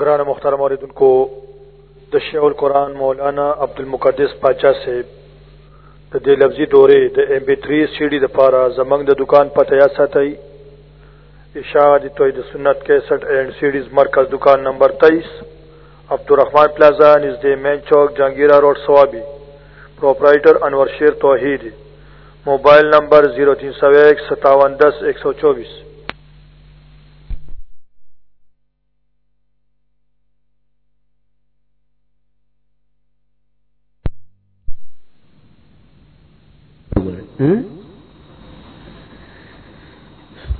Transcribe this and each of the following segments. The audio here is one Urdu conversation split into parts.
گران مختار موردن کو دشیع القرآن مولانا عبد المقدس پاچا سے دے لفظی دورے، دا ایم بی تھری سیڈی دا پارا زمنگ دا دکان پتہ یا ساتئی اشاعت توحید سنت کیسٹ اینڈ سیڈیز مرکز دکان نمبر تیئیس عبدالرحمان پلازا نزد مین چوک، Jahangira road, Swabi. Proprietor Anwar Sher Tauheed. Mobile number zero تین سو ایک، ستاون دس، ایک سو چوبیس۔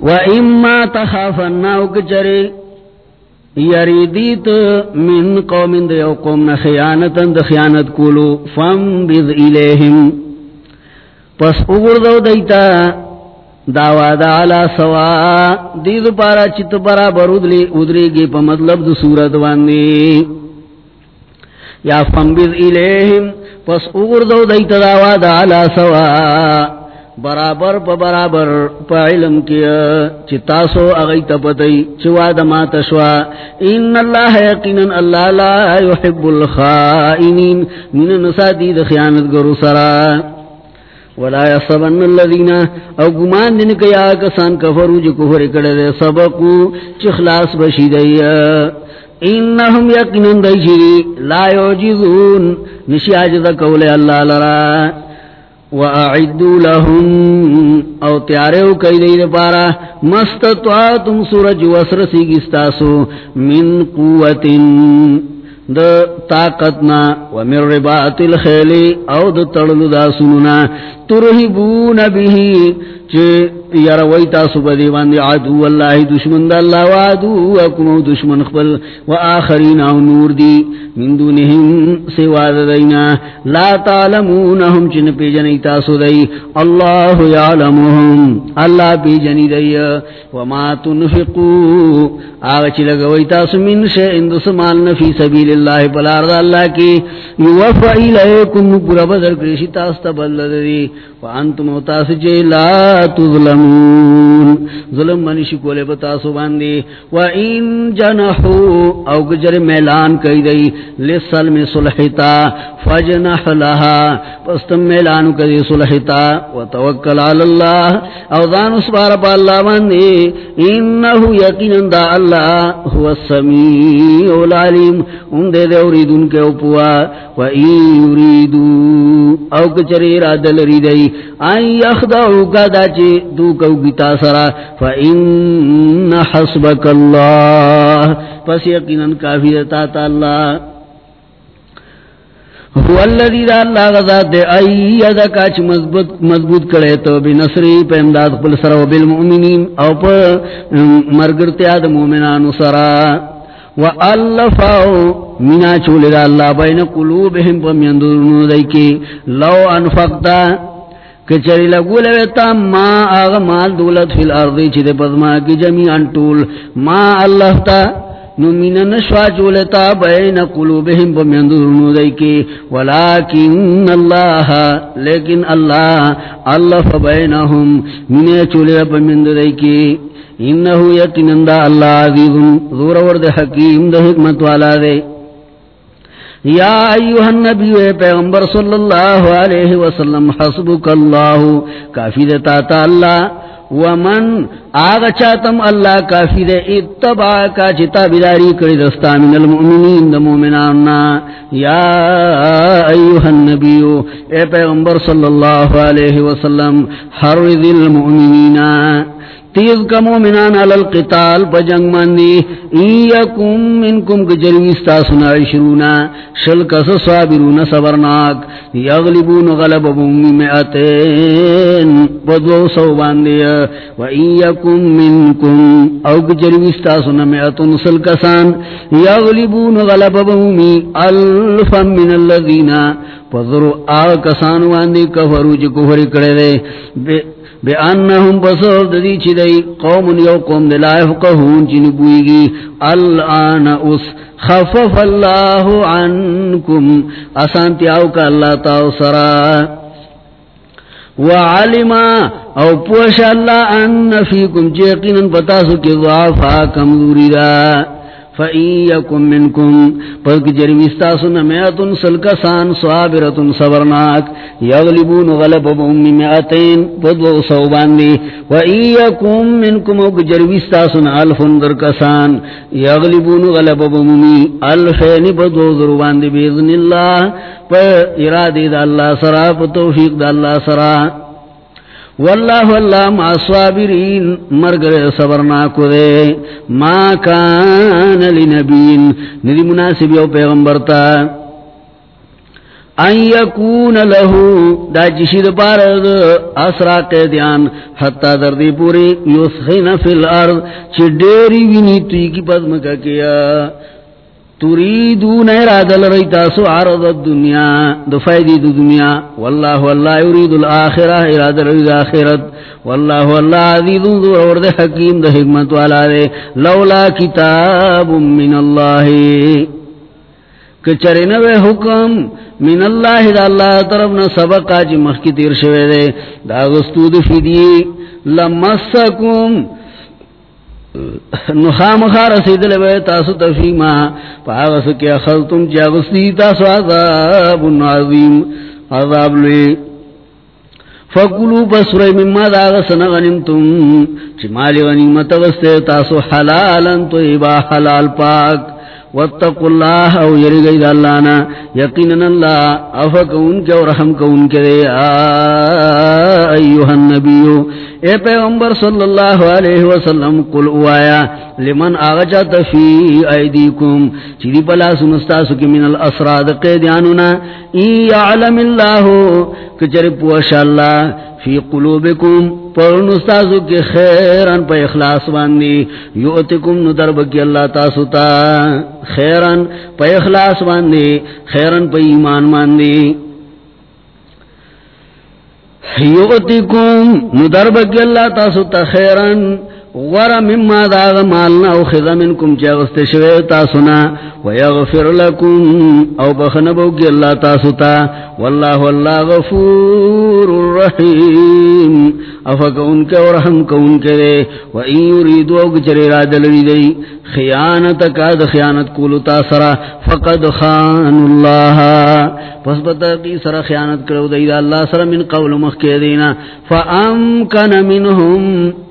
وَإِمَّا تَخَافَنَّ وَكَجَرِ يَرِيدِيتُ مِنْ قَوْمٍ دَيَوْ قَوْمْ خِيَانَةً دَخِيَانَتْ كُولُ پس دیتا. دعوا دا علا سوا. دید پارا چت برودلی ادری گی پا مطلب دو صورت یا پس اگردو دیتا دعوا علا سوا. برابر پا برابر پا علم کیا چی تاسو اغیت پتی چوا دما تشوا ان اللہ یقینا اللہ لا يحب الخائنین. من نسا دید خیانت گرو سرا ولا يصبن الذين او گمان دن کیا کسان کفرو جو کفر کڑے سبقو چی خلاص بشیدئی انہم یقینا دیشی لا یوجزون نشی آجد قول اللہ لرا. وَأَعِدُّوا لَهُمْ او تیاریو کئی دید پارا مستطواتم سورج وسرسی گستاسو من قوتن د طاقتنا ومن رباط الخیلی او د تڑلو دا سننا ترہبون بھی چه یروی تاسو بدی باندی عدو اللہ دشمن دا اللہ و عدو اکمو دشمن خبل و آخرین او نور دی من دونهم سوا دینا. لا تعلمونهم چن پیجنی تاسو دی. اللہ یعلمهم. اللہ پیجنی دی. وما تنفقو. آغا چی لگوی تاسو من شے اندس مالنا فی سبیل اللہ پلارد اللہ کی یوفعی لیکن پورا بدر کرشی تاستا بلد دی وانتم و تاس جے لا تظلمون. ظلم منشی کولے بتاسو باندی. وَإِن جَنَحُو او گجر میلان کئی دی لِسَلْمِ صُلْحِتا فَجْنَحْ لَهَا. پستم میلانو کئی صلحتا وَتَوَكَّلْ عَلَى اللَّهِ. او دان اسبار پا اللہ باندی. انہو یقین دا اللہ هو السمیع العلیم. ان دے دے اوریدون کے اوپوا وَإِن يُرِيدُو او کچری گجر ارادل ریدئی آئین یخدعو کا دا چی دو کو گتا سرا۔ فإن حسبك اللہ۔ پس یقینا کافی دتا تا اللہ۔ هو الذي ذا الله غزاد دے۔ ایدک اچ مضبوط مضبوط کرے تو بنصری پہ امداد قل سرا بالمؤمنین، او پہ مرگرتیا د مومنان سرا۔ وَأَلَّفَاو مِنَا چُولِ دا اللہ بین قلوبهم پا میندرنو دیکی لو انفقتا کچری لگو لویتا ما آغا مال دولت فی الارضی چی دے پدما کی جمیعن طول ما اللہ تا نمین نشوا چولتا بین قلوبهم پا میندرنو دیکی. ولیکن اللہ لیکن اللہ اللہ فبینہم من چولتا پا میندر دیکی. انہو یقین دا اللہ عزیز ذور ورد حکیم دا حکمت والا دے. یا ایوہ النبی اے پیغمبر صلی اللہ علیہ وسلم حسبک اللہ. کافی دیتا تا اللہ. ومن آغا چاتم اللہ کافی دے اتبا کا چتا بیداری کری دستا من المؤمنین دا مومناننا۔ یا ایوہ النبیو، اے پیغمبر صلی اللہ علیہ وسلم حرد المؤمنین تیز کا مومنان علی القتال پا جنگ مندی ایکم منکم کجرویستا سنا عشرونا شل کس صابرون صبرناک۔ یغلبون غلب بومی مئتین بدو سو باندی۔ و ایکم منکم، او کجرویستا سنا مئتون سل کسان یغلبون غلب بومی الفا من اللذین۔ پذرو آگ کسان باندی کفرو جی چی کفری کرے دے بے انہم بسور دی چی دی قوم یو قوم دی لائف قہون چی نبوئی الان اس خفف اللہ عنکم. اسانتی آو کا اللہ تاو سرا. وعلما او پوش اللہ ان فیکم. چیقینا پتاسو کی ضعفا کمزوری دا. فَإِيَّكُمْ مِنْكُمْ پاک جرمیستاسن میتن سلکسان صابرتن صبرناک یغلبون غلب بومی میتین پدو صوباندی وَإِيَّكُمْ مِنْكُمْ پاک جرمیستاسن الفن درکسان یغلبون غلب بومی الفین پدو ذرواندی بیذن اللہ پا ارادی دا اللہ سرا پا توفیق دا اللہ سرا واللہ واللہ ما صابرین، مرگر صبرنا کو دے ما کان لنبین. ندی مناسب یو پیغمبرتا ان یکون لہو، دا جشید پارد اسرا قیدیان. حتی دردی پوری یسخین فی الارض، چی دیری وینی توی کی پدمکا کیا. تريدون ارادة لريتاسو عرض الدنيا دفايدي دو دنيا، والله والله يريد الآخرة ارادة لريد آخرت والله والله عزيز ذو ورد حكيم ده حكمت والا دے لولا كتاب من الله. کچرین وے حکم، من اللہ دا اللہ طرفنا سبق آج مخی تیر شوے دے، دا غستود فیدی لمسکم نخام خار سیدل بے تاسو تفیما پاغس کیا خلطم چیا تاسو عذاب عظیم، عذاب لوی۔ فکلو بسوری مما داغسن غنمتم، چی غنیمت غستے تاسو حلالا تو ایبا حلال پاک۔ واتقوا اللہ او یرگئی دا اللہ نا یقینا اللہ کے اور رحم کون کے دے ایوہ النبیو، اے پیغمبر صلی اللہ علیہ وسلم، قل اوایا، لمن آغجت فی ایدیکم چیدی پلا سنستاسو کی من الاسراد قیدیانونا، ای یعلم اللہ کچر پوش اللہ فی قلوبکم پر نستازو کی خیرن پہ اخلاص باندی یوتکم ندرب کی اللہ تاسو تا خیرن پہ اخلاص باندی خیرن پہ ایمان باندی۔ یوتکم ندرب کی اللہ تاسو تا خیرن غور مما داغ مالنا او خذ منکم چاغست شوی تاسونا ویغفر لکم او بخنبو کی اللہ تاسوتا واللہ واللہ غفور الرحیم افک ان کے ورحم کو ان کے دے وَإِن يُرِيدُوا اگچر اراد لوی دے خیانتک آد خیانت کولو تاسرا فقد خان اللہ پس بتاقی سر خیانت کرو دے اللہ سر من قول مخ کے دینا فَأَمْكَنَ مِنْهُمْ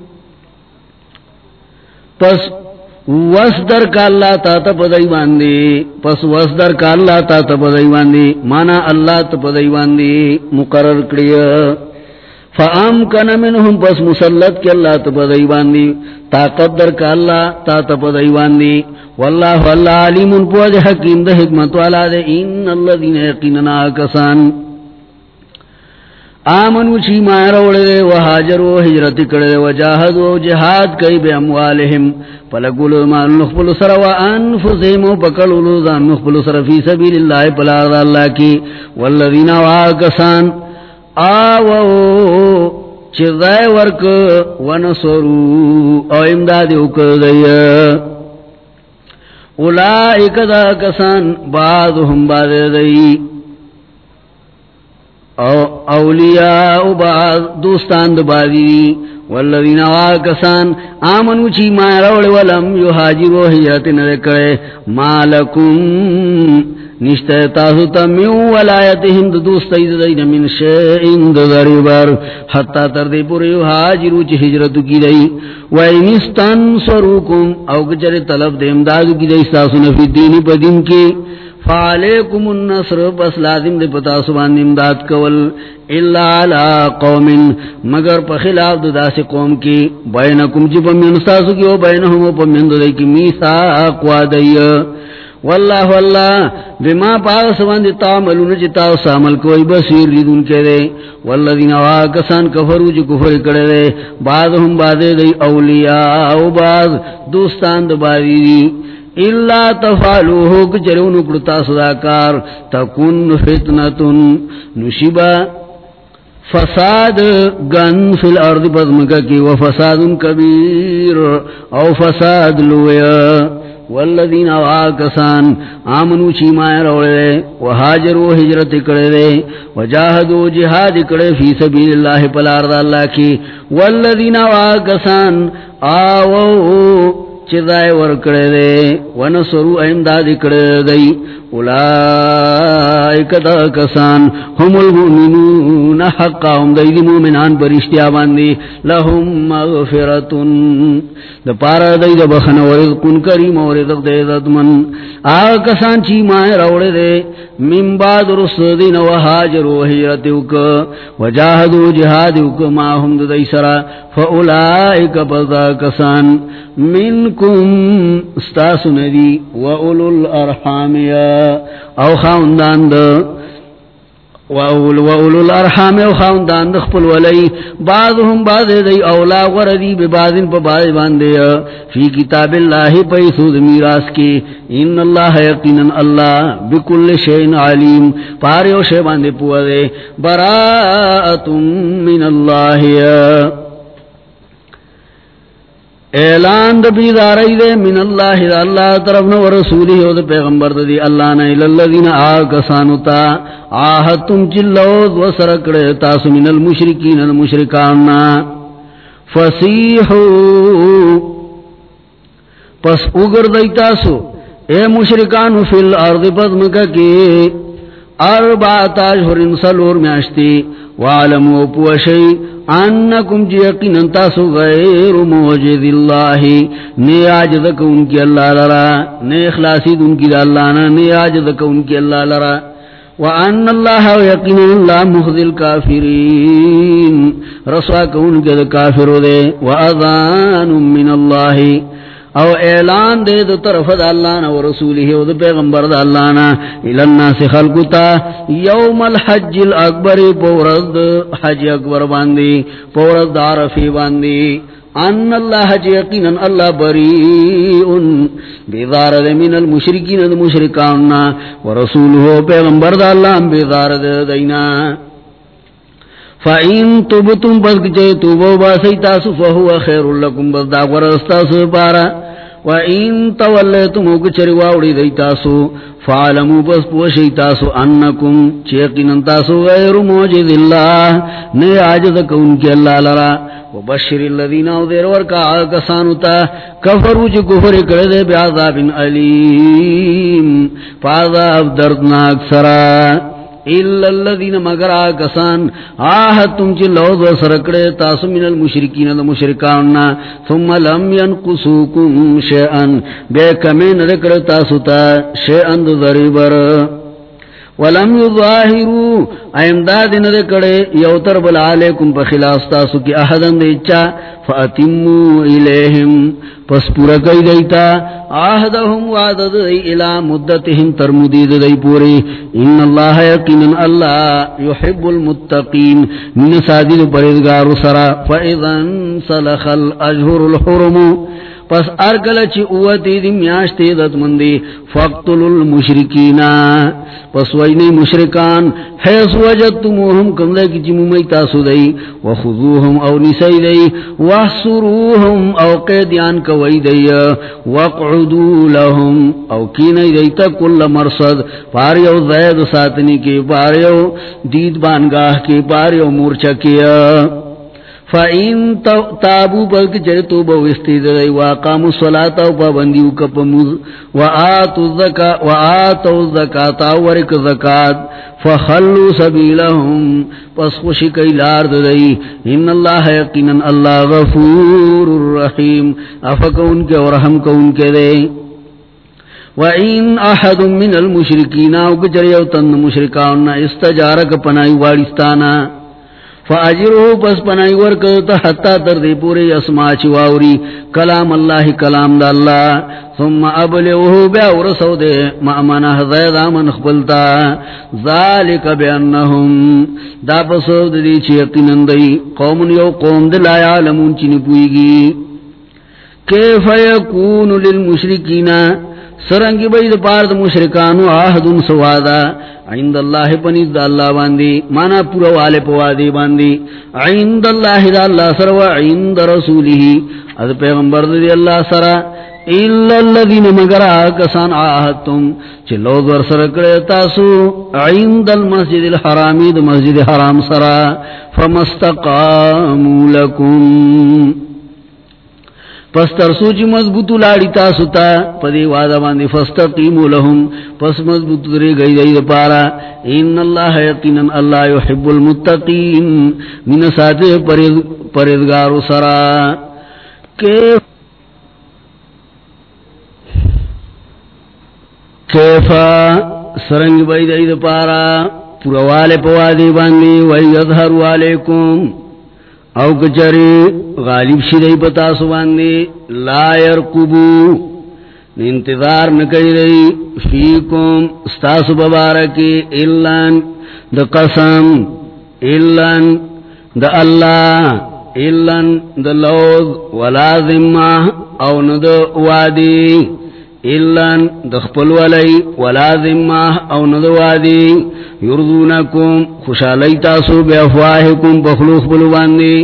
پس وس در کا اللہ تا تا پدائی باندی، پس وس در کا اللہ تا تا پدائی باندی، مانا اللہ تا پدائی باندی، مقرر کری فعام کن منہم، پس مسلط کی اللہ تا پدائی باندی، طاقت در کا اللہ تا تا پدائی باندی۔ واللہ واللہ علیم پوز حکیم دا حکمت والا دے۔ ان اللہ دین یقیننا کسان۔ آمنو چی مائر اوڑے دے وحاجرو حجرت کردے و وجاہدو جہاد کئی بے اموالہم. پلکولو مال نخبلو سر و انفسیم و پکلولو دان نخبلو سر فی سبیل اللہ پلار اللہ کی. والذین واکسان، آوو چردائے ورک، ونصرو. او امدادیو کردے اولائک دا کسان بعضهم بعض دئی اولیاء بعض دوستان دبادی والذین آکسان آمنو چی ما روڑ ولم یحاجرو حجرت ندکڑے مالکم نشتے تاسو تا میو ولایتهم دا دوستی دین من شئین دا دریبر حتی تردی پوری یحاجرو چی حجرتو کی دی. وینستان سروکم او کچر طلب دیم دادو کی دی. ستاسو نفی دینی پا دین کی. فعلیکم النصر پس لازم دے پتا سبان امداد کول. الا علا قوم، مگر پا خلاف دو داس قوم کی. بینکم جی پمین استاسو کی و بینہم و پمین دو دے کی میسا اقوا دی واللہ واللہ، بما پاگ سبان دی تعملون جی تاو سامل کوئی بسیر لیدون کے دے. والذین واکسان کفرو جی کفر کردے دے. بعضهم بعض دی اولیاء و بعض دوستان دبادی دی. اللہ تفعلوہو کچرو نکڑتا صداکار تکن فتنتن نشبا فساد، گن فی الارض پدمکا کی، وفساد کبیر او فساد لویا والذین آکسان آمنو چیمائے روڑے وحاجرو حجرت کڑے وجاہدو جہاد کڑے فی سبیل اللہ پلارد اللہ کی۔ والذین آکسان آوو چدائے ورکڑے دے ونصرو امداد کڑے دی اولائک دا کسان هم المؤمنون حقا، هم دی دی مومنان پر برشتیا باندی. لهم مغفرتن. دا پارا دی دا بخن ورزقن کریم ورزق دی ددمن آگا کسان چی مائے روڑے دے. من بعد رسل دین و حاجر و حیرتیوک و جاہدو جہادیوک ما هم دا دی سرا. فاولائک پتا کسان. منکم استاس ندی. و اولو الارحامیا او خاندان دا واول واول الارحام او خاندان د خپل ولی، بعضهم بعض دی اولا وردی به بعضن په بعض باندې، فی کتاب الله پیسو د میراث کی ان الله یقینا الله بكل شیء علیم. پاره او شی باندې پوهه براءه من الله. اعلان د بیداری دے، من اللہ دا اللہ طرف نو رسولی او دا پیغمبر دا دی۔ اللہ نا الالذین آکسانو تا آہتم چلوز و سرکڑے تاسو من المشرکین المشرکاننا فسیحو۔ پس اگر دی تاسو۔ اے مشرکانو فی الارض پدمکا کی۔ اربعت اشهر سلور میاشتی۔ وعلموا پوشی۔ انکم جی جیقین تاسو غیر موجد اللہ نی آجد کون کی اللہ لرا نی اخلاسی دن کی اللہ نا نی آجد کون کی اللہ لرا۔ وان اللہ یقین اللہ مخذل کافرین رسوا کون کے کافر دے۔ وعذان من اللہ او اعلان دے دو طرف دا اللہ نا و رسولی او دو پیغمبر دا اللہ نا الالنا سی خلقتا یوم الحج الاکبر پورد حج اکبر باندی پورد دارفی باندی۔ ان اللہ جی یقینا اللہ بریئن بیدار من المشرکین دا مشرکاننا و رسولو پیغمبر دا اللہ بیدار دے دینا۔ فَإِن تُبْتُمْ بَسْ كِچَيْ تُوبَوْ بَاسَيْتَاسُ فَهُوَ خَيْرٌ لَكُمْ بَسْ دَا غَرَسْتَاسُ پَارَا وَإِن تَوَلَّيْتُمْ وَكَچَرِ وَاوْڑِ دَيْتَاسُ فَعَلَمُوا بَسْ پُوَشَيْتَاسُ أَنَّكُمْ چِيقِنًا تَاسُ غَيْرُ مُوجِدِ اللَّهِ. نَيْ عَجَدَ كَوْنْ كِ اللَّهِ لَرَا. وَبَشِّرِ الَّذِينَ اُذِرْ وَرْكَ آكَسَانُتَا كَفَرُوا چِ كُفْرِ كَرَدَ بِعَذَابٍ أَلِيمٍ. فَعَذَابْ دَرْدْنَاكْ سَرَا. الا الذين مگر آکسان آہتم چی لو و سرکڑے تاس من المشرکین دا مشرکاننا، ثم لم ينقصوكم شیئن، بے کمین رکڑ تاسو تا شیئن دا ذریبر۔ ولم یظاہرو ایمداد ندکڑے یوتر بلعالیکم پا خلاف تاسو کی احدن دے اچھا، دیچا فاتمو الیہم پس پورا کئی دیتا آہدہم وعدد دی الى مدتہم ترمدید دی پوری، ان اللہ یقین اللہ یحب المتقین، من سادید پریدگار سرا فإذن سلخ الاجہر الحرمو پس ارکل چی اوتی دی میاشتی دت مندی فقتل المشرکین۔ پس وینی مشرکان، حیث وجدتموهم کم دے کی جمو می تاسو دی وخذوهم او نسی دی وحسروهم او قیدیان کوئی دی، وقعدو لهم او کینی دی تا کل مرصد، پاریو زید ساتنی کی، پاریو دید بانگاہ کی، پاریو مورچا کیا فَإِن تَابُوا بَلْكِ جَرِتُوا بَوِسْتِدَرَي وَاقَامُوا الصَّلَاةَ وَبَنْدِيُوا كَبَمُذ وَآتُوا الزَّكَاةَ وَآتَوُا الزَّكَاةَ وَرِكَ زَكَاةَ فَخَلُّوا سَبِيلَهُمْ پس خوشی کئی لار ددئی ان اللہ یقینا اللہ غفور الرحیم افکا ان کے اور ہم کا ان کے دے۔ وَإِنْ أَحَدٌ مِّنَ الْمُشْرِكِينَ وَكَجَرِيَوْ تَنْ مُشْرِكَانَ اسْتَجَارَكَ پنائی وارستانا فاجرو پس پنای پنائی ورکتا حتی تر دی پوری اسما چواوری کلام اللہ، کلام دا اللہ. ثم ابلغه بیا ورسو دے. مأمنہ زید آمن خبلتا ذالک بیانہم دا پسو دی چی یقینن دی قوم یو قوم دلا یعلمون چی نپوئیگی کیف یکون للمشرکین سرنگی بید پارد مشرکانو آہدن سوادا. عند اللہ پنید دا اللہ باندی، مانا پورا والے پوادی باندی. عند اللہ دا اللہ سر و عند رسولی. از پیغمبر دی اللہ سر. الا الذین مگر آکسان آہدتم. چلو در سر کرے تاسو، عند المسجد الحرامی دا مسجد حرام سر. فمستقامو لکم پس ترسو چی مضبوط لاڑی تاسو تا پدی وعدہ باندی فستقیمو لهم پس مضبوط دری گئی دی پارا. ان اللہ یقینا اللہ یحب المتقین. من ساتے پردگارو سرا. کیف کیفا؟ سرنگ بئی دی پارا. پورا پوروالے پوادی باندی وی یظہرو علیکم او کچری غالب شدی پتا سواندی لا یرکبو انتظار نکی دی فیکم ستاس ببارکی اللان دا قسم اللان دا اللہ اللان دا لوز ولا ذمہ او ند وادی۔ اللان دا خپل ولی ولا ذمہ او ند وادی یردونکم خوشالی تاسو بے افواہکم بخلوخ بلواندی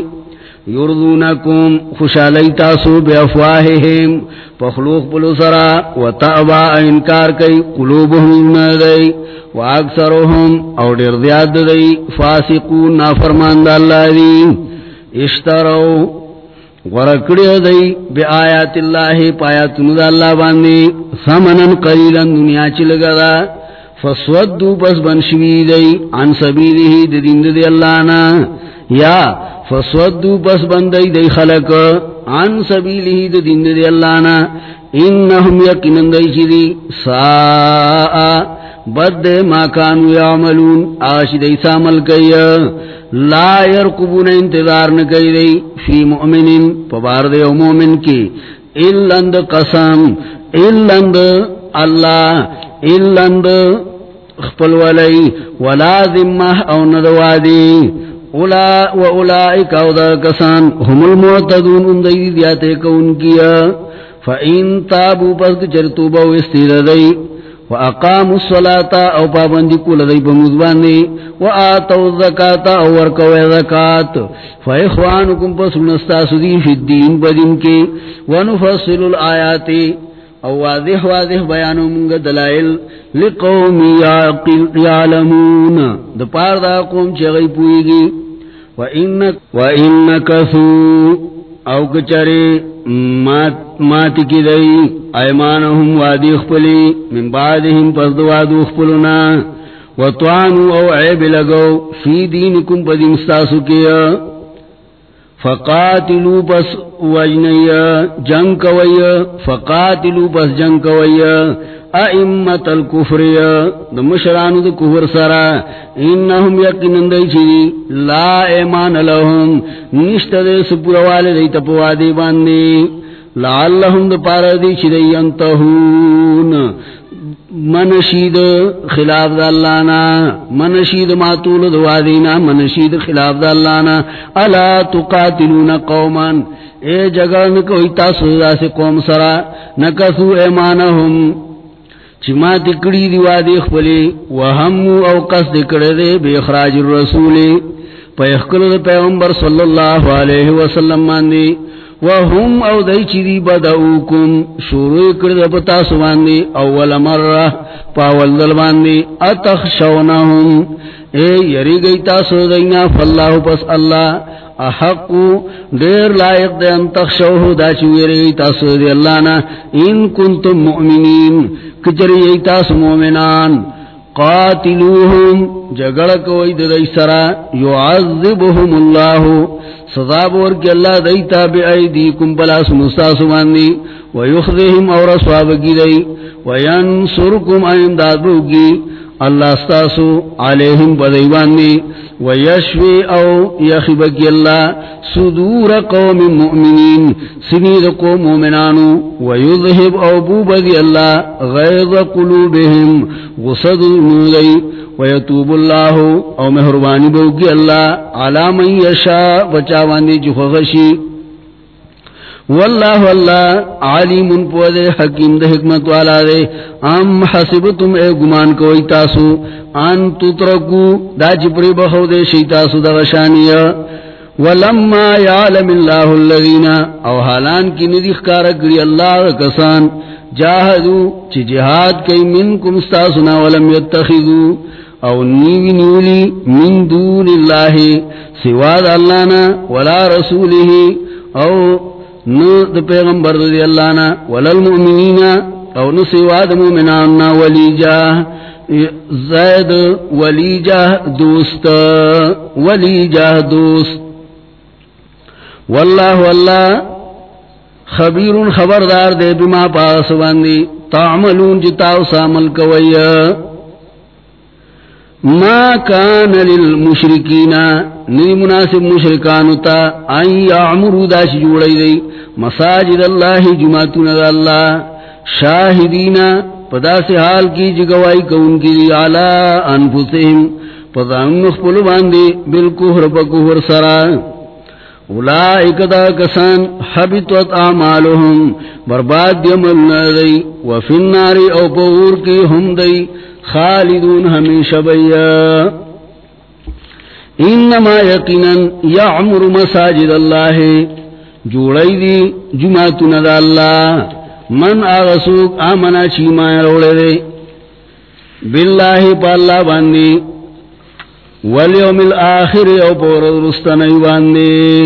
یردونکم خوشالی تاسو بے افواہہم بخلوخ بلو سرا و تعبا انکار کئی قلوبهم ندی و اکثرهم او دیر دی فاسقون نافرمان دا اللہ دی اشترو ورکڑی دی بی آیات اللہ پایاتنو دا اللہ باندی سمنن قلیلا دنیا چلگا دا. فسودو پس بنشوی دی، عن سبیلی دی دین دی اللہ نا. یا فسودو پس بندی دی خلق، عن سبیلی دی دین دی اللہ نا. انہم یقنن دی چی دی، ساء. بد ما کانو یعملون. آش دی سامل کئی. لا یرکبون انتظار نکئی دی فی مؤمنین. پبار دی مومن کی. اللند قسم. اللند اللہ. اللند خپل ولی. ولا ذمہ او ندوادی. اولا و اولائک او دا کسان. هم المعتدون اندی دیاتے کون کیا. فَإِن تَابُوا پس چرتوبا و استیر دی و اقاموا الصلاة او پابندی کول دی بمزباندی و آتوا الزکاة او ورکو زکاة. فَإِخْوَانُكُمْ پس نستاسو دی فی الدین بدن کی، ونفصل الآیاتی او واضح واضح بیانو منگا دلائل لقوم یعلمون. دا پار دا قوم چغی پوئیگی وَإِنَّكَثُوا او کچری مات مات کی دئی، ایمانہم وادی خپلی، من بعدہم پس دوادو خپلنا وطوانو او عیب لگو، فی دینکم پدین ستاسو کیا. فقاتلو پس وجنی جنگ کوئی فقاتلو پس جنگ کوئی ائمت الكفر دا مشرانو دا کفر سرا انہم یقنن دی چی لا ایمان لهم نشت دے سپوروال دی تپوادی باندی لعلهم دا پارا دی چی دی انتہون منشید خلاف دا اللہ نا منشید ماتول دوادینا منشید خلاف دا اللہ نا الا تقاتلون قوما. اے جگہ نکوئی تاسو دا سے قوم سرا نکسو ایمانهم چی چما تکڑی دیوادی اخبلی وہمو او قصد کردے بے اخراج الرسول. پا اخکل پیغمبر صلی اللہ علیہ وسلم ماندی وهم او دای چی دی بداوکم شروع کرد پتا سواندی اول مرہ پاول دل باندی اتخشونهم؟ اے یری گئی تاسو دینا، فاللہ پس اللہ احقو دیر لائق دے انتخشوه دا چی یری گئی تاسو دی اللہ نا، ان کنتم مؤمنین، کچری گئی تاسو مومنان قاتلوهم جگڑ کوئی دی سرا یعذبهم اللہ، سزا بور کے اللہ دیتا بی ایدیکم بلا سمستاسو باندی ویخذهم اور کی دی وینصرکم ایمداد بوگی اللہ استاسو علیہم بدیواندی ویشوی او یخبکی اللہ صدور قوم مؤمنین سنید قوم مومنانو ویذہب او بوبدی اللہ غیظ قلوبهم غصد نودی ویتوب اللہ او مہربانی بوگی اللہ علا من یشا بچاواندی جو خغشی واللہ اللہ علیم پودے حکیم دے حکمت والا دے۔ ام حسبتم اے گمان کوئی تاسو، ان تترکو، دا چپری بخو دے شیطاسو دا غشانیا ولما یعلم اللہ اللذین او حالان کی ندیخ کارکری اللہ کسان۔ جاہدو، چی جہاد کئی منکم ستاسنا ولم یتخذو۔ او نیوی نیولی من دون اللہ، سواد اللہنا ولا رسوله او نو د پیغمبر دی اللہ نا وللمؤمنین او نو نسوا د مومنان ولی جاہ زید ولی جاہ دوست ولی جاہ دوست. واللہ واللہ خبیر خبردار دے بما پاس باندی. تعملون جی جتاو سامل کوئی. ما کان للمشرکین نی مناسب مشرکانو تا ان یعمرو داش جوڑی دی. مساجد اللہ، جماعتون دا اللہ. شاہدین پدا سے حال کی جگوائی کون کی دی علا انفسهم پدا انخ پلو باندی بالکفر پکفر سران اولائک دا کسان حبیتوت آمالهم برباد دی ملنا دی. وفی الناری او پور کی ہم دی. خالدون ہمیشہ بیا انما یقینا یعمر مساجد اللہ۔ جوڑی دی جمعتنا دا اللہ۔ من آغسوک آمنا چیما روڑے دے۔ باللہ پا اللہ باندی۔ والیوم الاخر او پورد رستنی باندی۔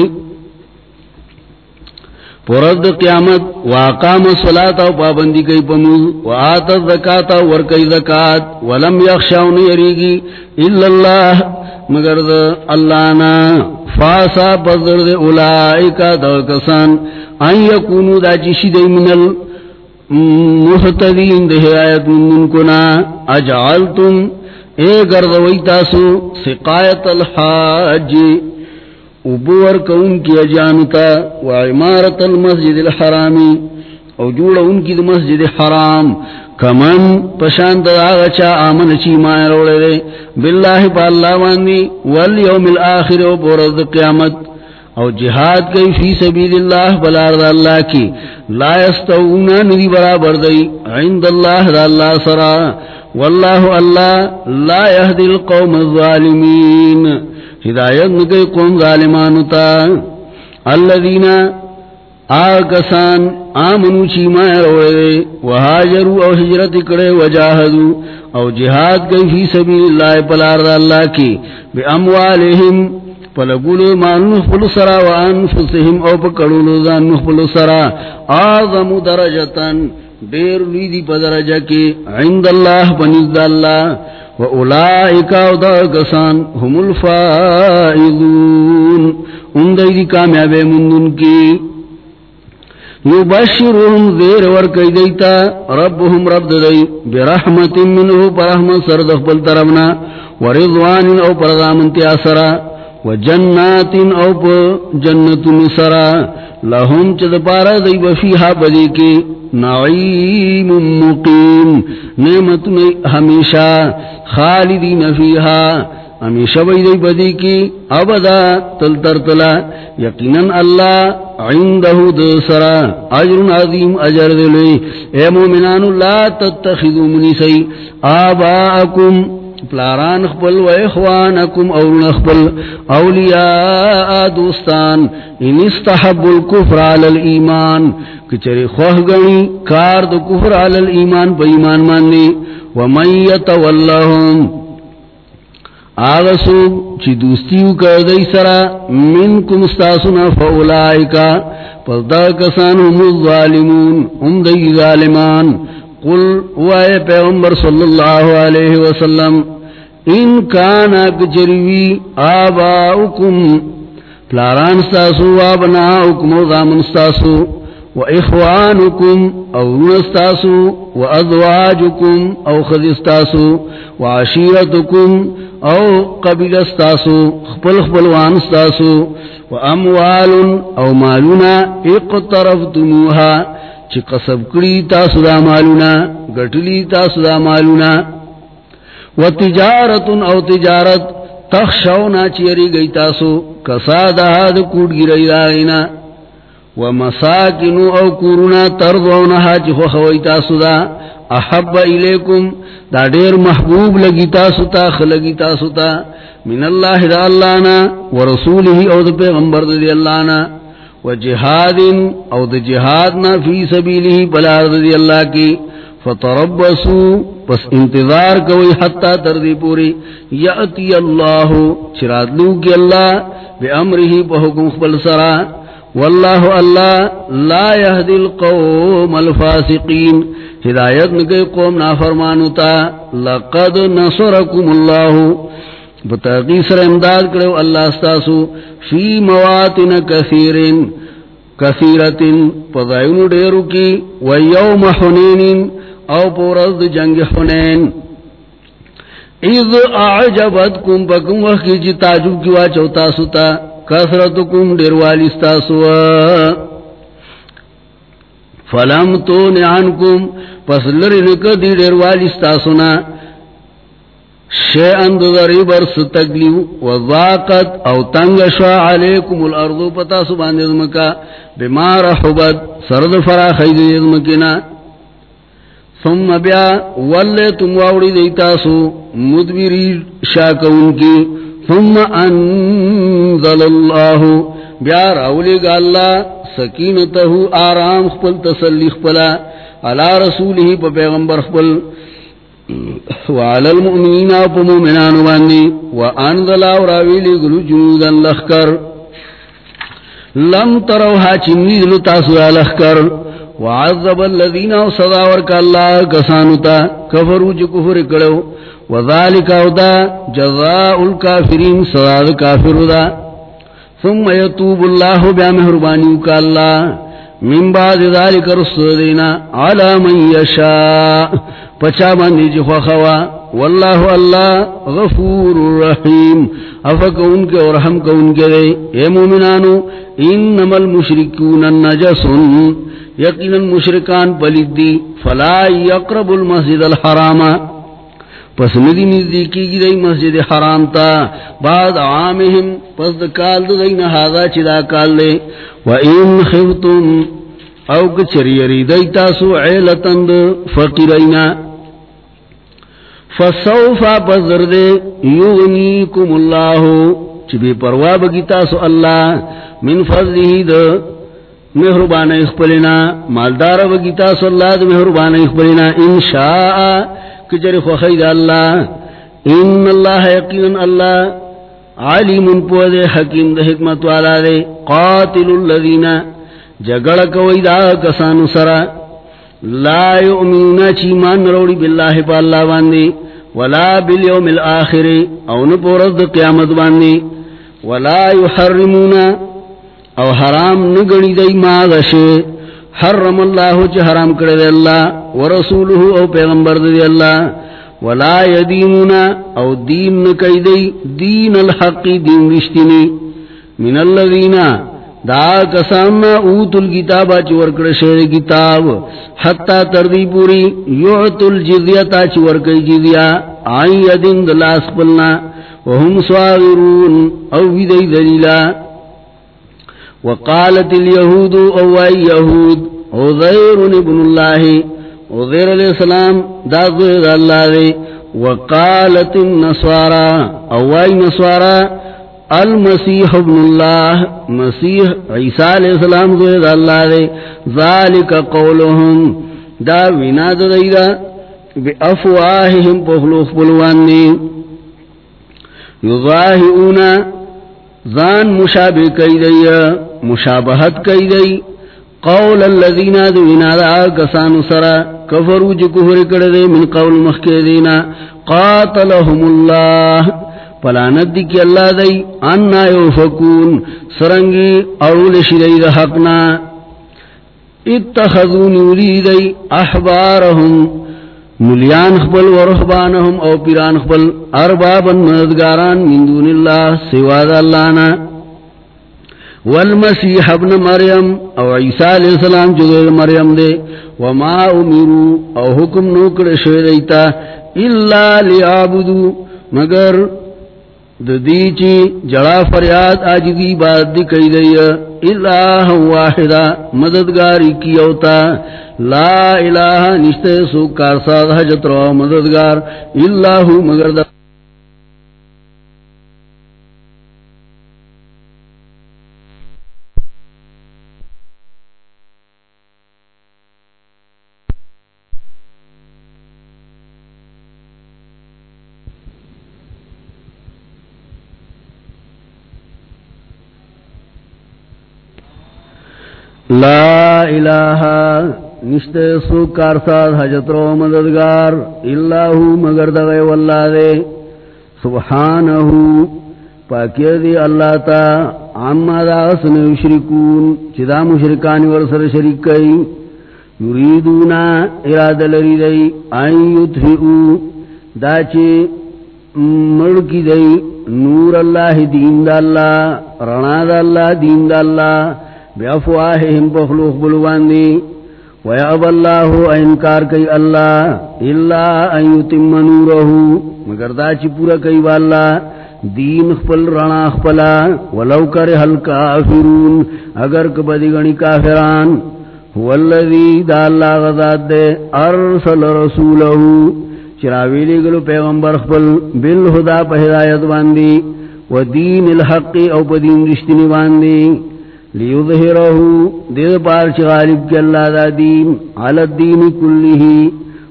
پورد قیامت واقام صلاة او پابندی کئی پموز وآتا زکاة ورکی زکاة، ولم یخشاون یریگی الا اللہ، مگر دا اللہ نا فاسا پذر دا اولائکا دا کسان، ان یکونو دا چیشی دی من المحتدین دا ہدایت من منکنا، اجعلتم، اے گردوئی تاسو، سقایت الحاج ابور کون کی اجانتا و عمارت المسجد الحرامی او جوڑا ان کی مسجد حرام کمن پشانت آغا چا آمن چی مائر روڑے دے. باللہ پا اللہ واندی والیوم الاخر و پورد قیامت. او جہاد کئی فی سبیل اللہ بلارد اللہ کی. لا یستونا ندی برابر دی. عند اللہ دا اللہ سرا. واللہ اللہ لا يهدی القوم الظالمین. ہدایت نکے قوم ظالمانتا الذین آکسان آمنو چیما روڑے دے وحاجرو او حجرت کڑے وجاہدو او جہاد گئی فی سبیل اللہ پلار دا اللہ کی بے اموالہم پلگولو مانو نخبلو سرا وانفسہم او پکڑولو زان نخبلو سرا۔ آظم درجتاً دیر لیدی پدرجہ کی عند اللہ بنزد اللہ و اولائکا و دا کسان هم الفائدون ان دی کامیاب مندن کی. یبشرهم دیر ورکی دیتا، ربهم رب دی برحمت منه، پرحمت سردخ بل طرفنا. ورضوان او پرضامنتی آسرا و جنات او پا جنت نسرا لهم چد پارا دی بفیحا بدی کی نعیم مقیم، نعمت ہمیشہ خالدین فیہا۔ ہمیشہ بیدی بدی کی ابدا تل تر تلا، یقیناً اللہ عندہو دسرا عجر عظیم عجر دلی۔ اے مومنان لا تتخذو منیسی آباءکم پلاران خپل و اخوانکم اولن خپل اولیاء دوستان. ان استحب الكفر علی الایمان. کچری خوخ گنی کار دو کفر علی الایمان پا ایمان ماننی ومن یتولہم. آغسو چی دوستیو کردی سرا منکم استاسنا فاولائکا. پس دا کسان هم الظالمون هم دی ظالمان. قل، وائے پیغمبر صلی اللہ علیہ وسلم ان کانا کچروی آباؤکم. پلاران ستاسو وابناؤکم و ضامن ستاسو، و اخوانکم او نستاسو و ازواجکم او خذستاسو و عشیرتکم او قبیل ستاسو، خپل خپلوان ستاسو، و اموال او مالونا اقترفتموها. چی قصب کری تاسو دا مالونا، گٹلی تاسو دا مالونا و تجارت او تجارت تخشونا چیری گئی تاسو کسادا دا کوٹ گی داغینا و مساکنو او کورونا ترضونها چی خوخوئی تاسو دا. احب الیکم دا دیر محبوب لگی تاسو تا، خلگی تاسو تا. من اللہ دا اللہ نا و رسوله او دا پیغمبر دا دی اللہ و جہاد او د جہادنا فی سبیلہ بلار دی اللہ کی. فتربسو پس انتظار کوئی حتی تردی پوری، یأتی اللہ چرادلو کی اللہ بے امرہی پا حکم خبل سرا، واللہ اللہ لا يهدي القوم الفاسقین، ہدایت نکے قوم نافرمانتا لقد نصرکم اللہ، بتاقی سر امداد کرو اللہ استاسو، فی مواتن کثیرین کثیرتن پضائن دیرو کی ویوم حنین او پورد جنگ حنین. اذ اعجبتکم بکم وقی جی تاجب کیوا چوتا ستا کثرتکم دروالی استاسو فلم تو نعنکم پس لرنک دی دروالی استاسونا شیئن دذری برس تکلیو وضاقت او تنگ شوا علیکم الارضو پتا سبان دیدمکا بمار حبت سرد فرا خید دیدمکینا ثم بیا ولی تم واوڑی دیتاسو مدبری شاکون کی۔ ثم انزل اللہ، بیا راولی گا اللہ، سکینتہو آرام خپل، تسلی خپلا علا رسولی پا پیغمبر خپل۔ وعلى المؤمنين ومؤمنان واني وانزل اوراويل قلو جنودا لخكر لم تروها چنيد لتاسو لخكر وعذب الذين وصدا ورك الله كسانتا كفروا جكفر كلو وذلك اودا جزاء الكافرين صدا كافر دا. ثم يتوب الله بمهربانيك الله من بعد ذلك رسولنا على من يشاء پچا باندی جی خوخوا واللہ اللہ غفور رحیم. افک ان کے اور ہم کو ان کے دے اے مومنانو انما المشرکون النجسن یقینا مشرکان پلید دی فلا یقرب المسجد الحرام. پس ندی نزدیکی کی گی دی مسجد حرام تا بعد عامہم پس دکال دو دی نحادا چدا کال دے و وَإِن خِفْتُمْ، او کچری یری دیتا سو عیلتند فقیرینا فسوفا پزر دے یغنیکم اللہ چبی پروا بگیتا سو اللہ، من فضلی دا مہربان اخبرنا، مالدار بگیتا سو اللہ دا مہربان اخبرنا، انشاء کچری خوخید اللہ، ان اللہ یقین اللہ علیم پوزے، حکیم دا حکمت والا دے، قاتل اللذین جگڑ کوئی دا کسانو سرا لا یؤمنون چیمان روڑی باللہ پا اللہ باندی، ولا بالیوم الاخر، او نپورد قیامت باندی، ولا یحرمون، او حرام نگنی دی ما دشے حرم اللہ چی حرام کردے اللہ، ورسولہ او پیغمبر دی اللہ، ولا یدینون، او دین نکی دی دین الحق دین رشتینی من اللذین دا کسان اوت الکتابا چی ورکڑ شیر کتاب. حتی تردی پوری یعت الجزیتا چی ورکڑ جزیا. آئی یدن دلاس پلنا. وهم سواغرون او ویدی دلیلا. وقالت اليهود او اي يهود عزير ابن الله عزير علیہ السلام دا ذر اللہ دے وقالت النصارى او اي نصارى المسیح ابن اللہ، مسیح عیسیٰ علیہ السلام ذر اللہ دے، ذالک قولهم دا وینا دا، بی افواہهم پخلوخ بلوان دی یضاہئونا ذان مشابہ کئی دی مشابہت کئی دی قول اللذین دوینا دا، کسانو سرا، کفرو جو کفر کردے من قول مخی دینا قاتلهم اللہ۔ پلانت دی کی اللہ دی، انا یوفکون، سرنگی اول شری دا حقنا۔ اتخذون ولی دی احبارهم ملیان خبل و رحبانهم او پیران خبل اربابا مددگاران من دون اللہ سواد اللہنا والمسیح ابن مریم او عیسیٰ علیہ السلام جو مریم دے۔ وما امیرو او حکم نوکر شویدیتا اللہ لیعبدو، مگر ددیچی جڑا فریاد آج دی بات دی کئی دی الہ واحدا مددگاری کی اوتا، لا الہ نشتے سو کارساد حجت رو مددگار، اللہ مگر دا لا الہ نشت سو کارساد حجت رو مددگار اللہ مگر دغی واللہ دے. سبحانہو پاکی دی اللہ تا عما دا غسن یشرکون چدا مشرکانی ورسر شرک کئی. یریدونا اراد لری دی این یتفئو دا چی ملکی دی، نور اللہ دین دا اللہ، رنا دا اللہ دین دا اللہ بیافواہم بخلوخ بلواندی ویعب اللہ انکار کئی اللہ اللہ ان یتم نورہو مگر دا چی پورا کئی واللہ دین خپل، رنا خپلا ولو کرے حل کافرون اگر کبدی گنی کافران والذی دا اللہ غذات دے، ارسل رسولہو. چراویلی گلو پیغمبر خپل، بالہدا پہ ہدایت باندی، و دین الحق او پا دین رشتنی باندی. لیظہرہو دید پار چی غالب کی اللہ دا دین علی الدین کلیہی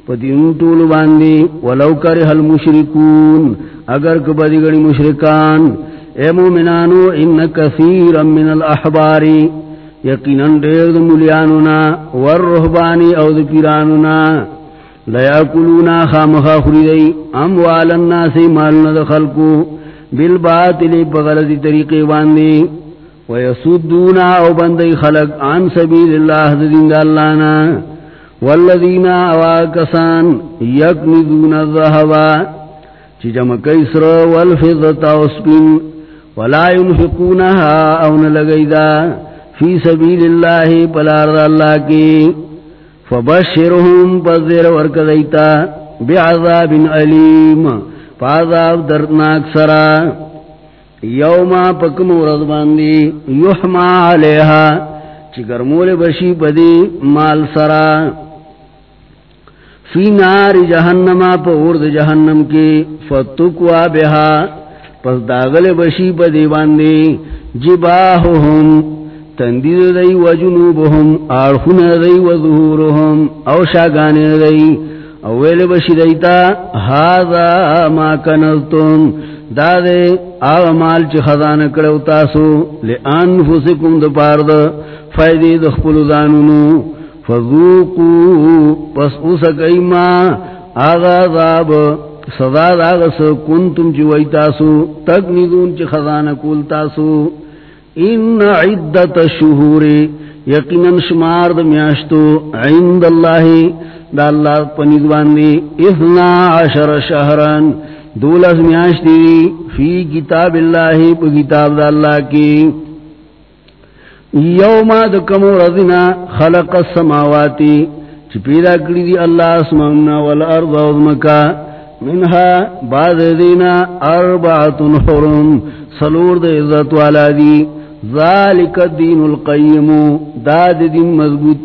پا دین طول باندی ولو کرہ المشرکون اگر کبدی گنی مشرکان، اے مومنانو، ان کثیرا من الاحباری یقیناً دیر دا ملیانونا والرہبانی او دا پیرانونا، لیاکلونا خامخا خریدئی اموال الناس مالنا دا خلقو، بالباطل بغلطی طریقے باندی ویسودونا او بندی خلق عن سبیل اللہ دا دین دا اللہنا والذین اواکسان یکنزون جمع کیسر والفضت او سپین. ولا ينفقونها او نلگیدا. فی سبیل اللہ پلار دا اللہ کی. فبشرهم پذیر ورک بعذاب علیم. فعذاب دردناک سرا. یوما پکم ورد باندی یحما علیہا، چی گرمول بشی پدی مال سرا۔ فی نار جہنما پا ارد جہنم کی فتکوا بہا۔ پس داغل بشی پدی باندی جباہم تندید دی و جنوبهم آرخون دی و ظهورهم او شاگان دی۔ اویل بشی دیتا هذا ما کنزتم دا دے آغا مال چی خزان کرو تاسو لانفسکم دا پارد فائدی دخپلو دانونو فذوقو، پس اسکی ما آغا ذاب صدا داغا سا کنتم چی وی تاسو تک ندون چی خزان کول تاسو۔ ان عدت الشهور یقینا شمار د میاشتو عند الله دا الله پنځ باندې اثنا عشر شهران دولس میاشتې فی کتاب الله په کتاب د الله کې یوم د کوم خلق السماوات. چې پیدا کړی دی الله اسماننا والارض او مکا منها بعد دینا اربعه حرم. سلور د عزت والا دی. ذالک الدین القیم. داد دین مضبوط.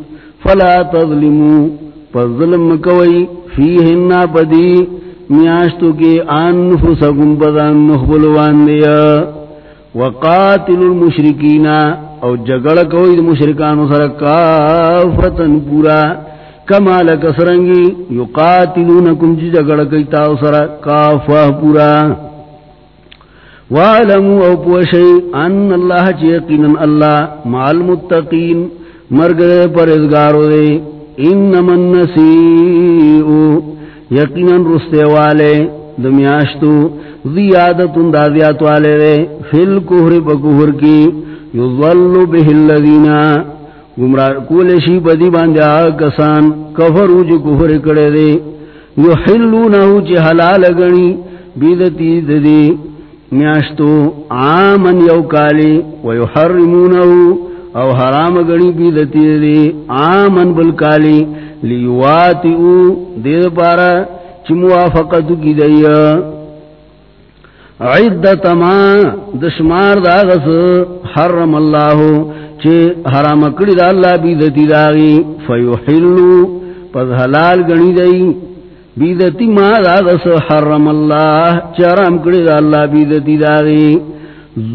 فلا تظلمو. فظلم کوئی. فیہن پدی میاشتو کے انفسکم پدان نخبلوان دیا. وقاتل المشرکین او جگڑ کوئی مشرکانو سر کافتن پورا. کما لکسرنگی یقاتلونکم جی جگڑ کئی تاو سر کافا پورا. وعلموا او پوشی ان اللہ چیقینا اللہ مع المتقین مرگ دے پر ازگارو دے. انما النسیئو. یقینا رستے والے، دمیاشتو زیادتن دادیات والے دے فی الکہر پا کہر کی یظلو بہ اللذین گمراہ کولشی بدی باندے آکسان کفرو جو کہر کڑے دے، یحلونہو چی حلال گنی، بیدتی ددی، میاشتو، آمن یو کالی، ویحرمونہو، او حرام گنی بیدتی دی آمن بالکالی لیواتیو دید پارا چی موافقتو کی دی عدت ما دشمار داغس حرم اللہ چی حرام کری دا اللہ بیدتی داغی فیحلو پس حلال گنی دی. بیدتی ما داغس حرم اللہ چرام کری دا اللہ بیدتی داغی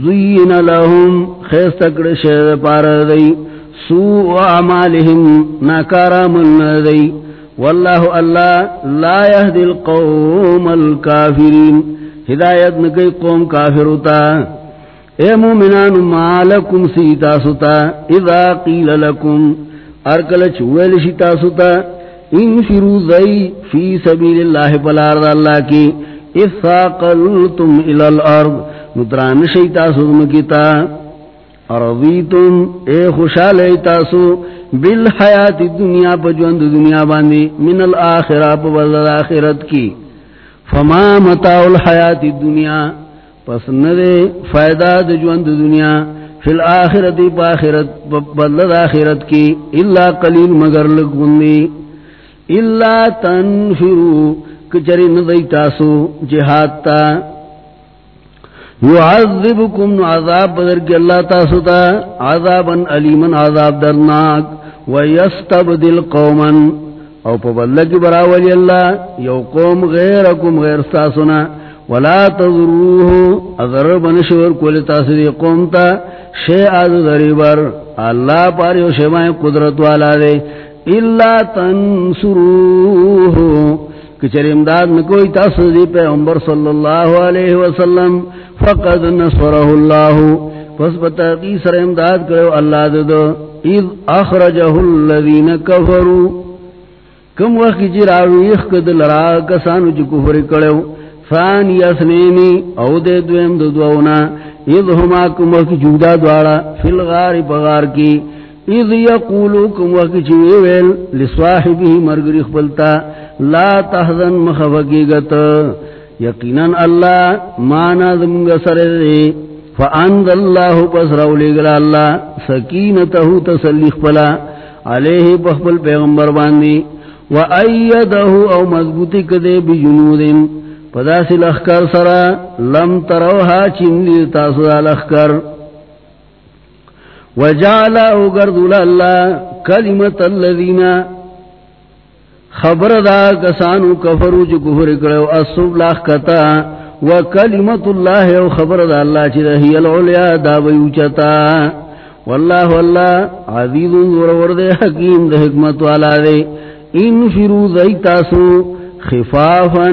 زین لهم خیست کر شید پار دی. سوء اعمالهم ناکارا من دی واللہ اللہ لا یهدی القوم الكافرین ہدایت نکی قوم کافر ہوتا اے مومنان مالکم سیتا ستا. اذا قیل لکم. ارکل چویل شتا ستا. انفرو زی فی سبیل اللہ پلارد اللہ کی. اثاقلتم الالارض ندران شیتا سدم ارضیتم اے خوشال ایتاسو بالحیات دنیا پا جوند دنیا باندی، من الاخرہ پا بزد آخرت کی. فما متاع الحیات دنیا، پس ندے فائدہ دجوند دنیا، فی الاخرت پا آخرت، پا بدلد آخرت کی اللہ قلیل مگر لگوندی اللہ تنفرو، کچری ندی تاسو، جہاد تا یعذبکم عذاب بدر کی اللہ تاسو تا عذابا علیمن عذاب درناک، ویستبدل قوما۔ او پا بدلکی براولی اللہ، یو قوم غیرکم، غیر ستاسونا ولا تضروه، اگر بنشور کولی تاسدی قومتا شیعاد دریبر اللہ پاری و شیمائی قدرت والا دے۔ اللہ تنسروه کچر امداد میں نکوئی تاسدی پیغمبر صلی اللہ علیہ وسلم فقد نصره اللہ. پس بتاقی سر امداد کرو اللہ دو. اذ اخرجہ الذین کفروا. کم وقت کی جراوی اخکد لرا کسانو جو کفر کرو. ثانی اسنینی او دے دویم دو دوونا اذ ہما کم وقت جودا دوارا فی الغار پغار کی. اذ یقولو کم وقت چویویل لسواحبی مرگری خبلتا لا تحزن مخفقی گت یقینا اللہ مانا دمگ سر دے فاند اللہ پس رولی گلا اللہ سکینتہو تسلیخ پلا. علیہ پخبل پیغمبر باندی. و وَأَيَّدَهُ أَوْ مَضْبُطِكَ دَي بِجُنُودٍ پدا سی لخکر سرا. لم تروها چندی تاسو دا لخکر. وجعلا اگردو اللہ کلمت اللذین. خبر دا کسانو کفرو چو کفر کرو اصب لخکتا وکلمت اللہ او خبر دا اللہ چی دا ہی العلیا دا بیوچتا واللہ واللہ، عزیز ورور دے حکیم دے حکمت والا دے۔ انفرو دیتاسو خفافا،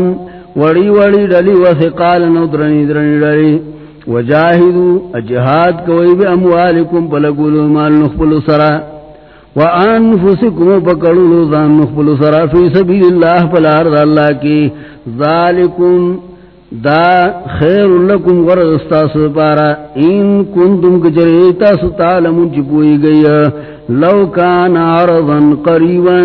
وڑی وڑی ڈلی و ثقال نو درنی ڈلی۔ وجاہدو، اجہاد کوئی بے اموالکم پلکولو مال نخپلو سرا۔ وانفسکم پکڑولو ذان نخپلو سرا فی سبیل اللہ پلارد اللہ کی ذالکم دا خیر لکم غرد استاس پارا ان کنتم کچریتا ستعلمون چپوئی گئی لو کان عرضا قریبا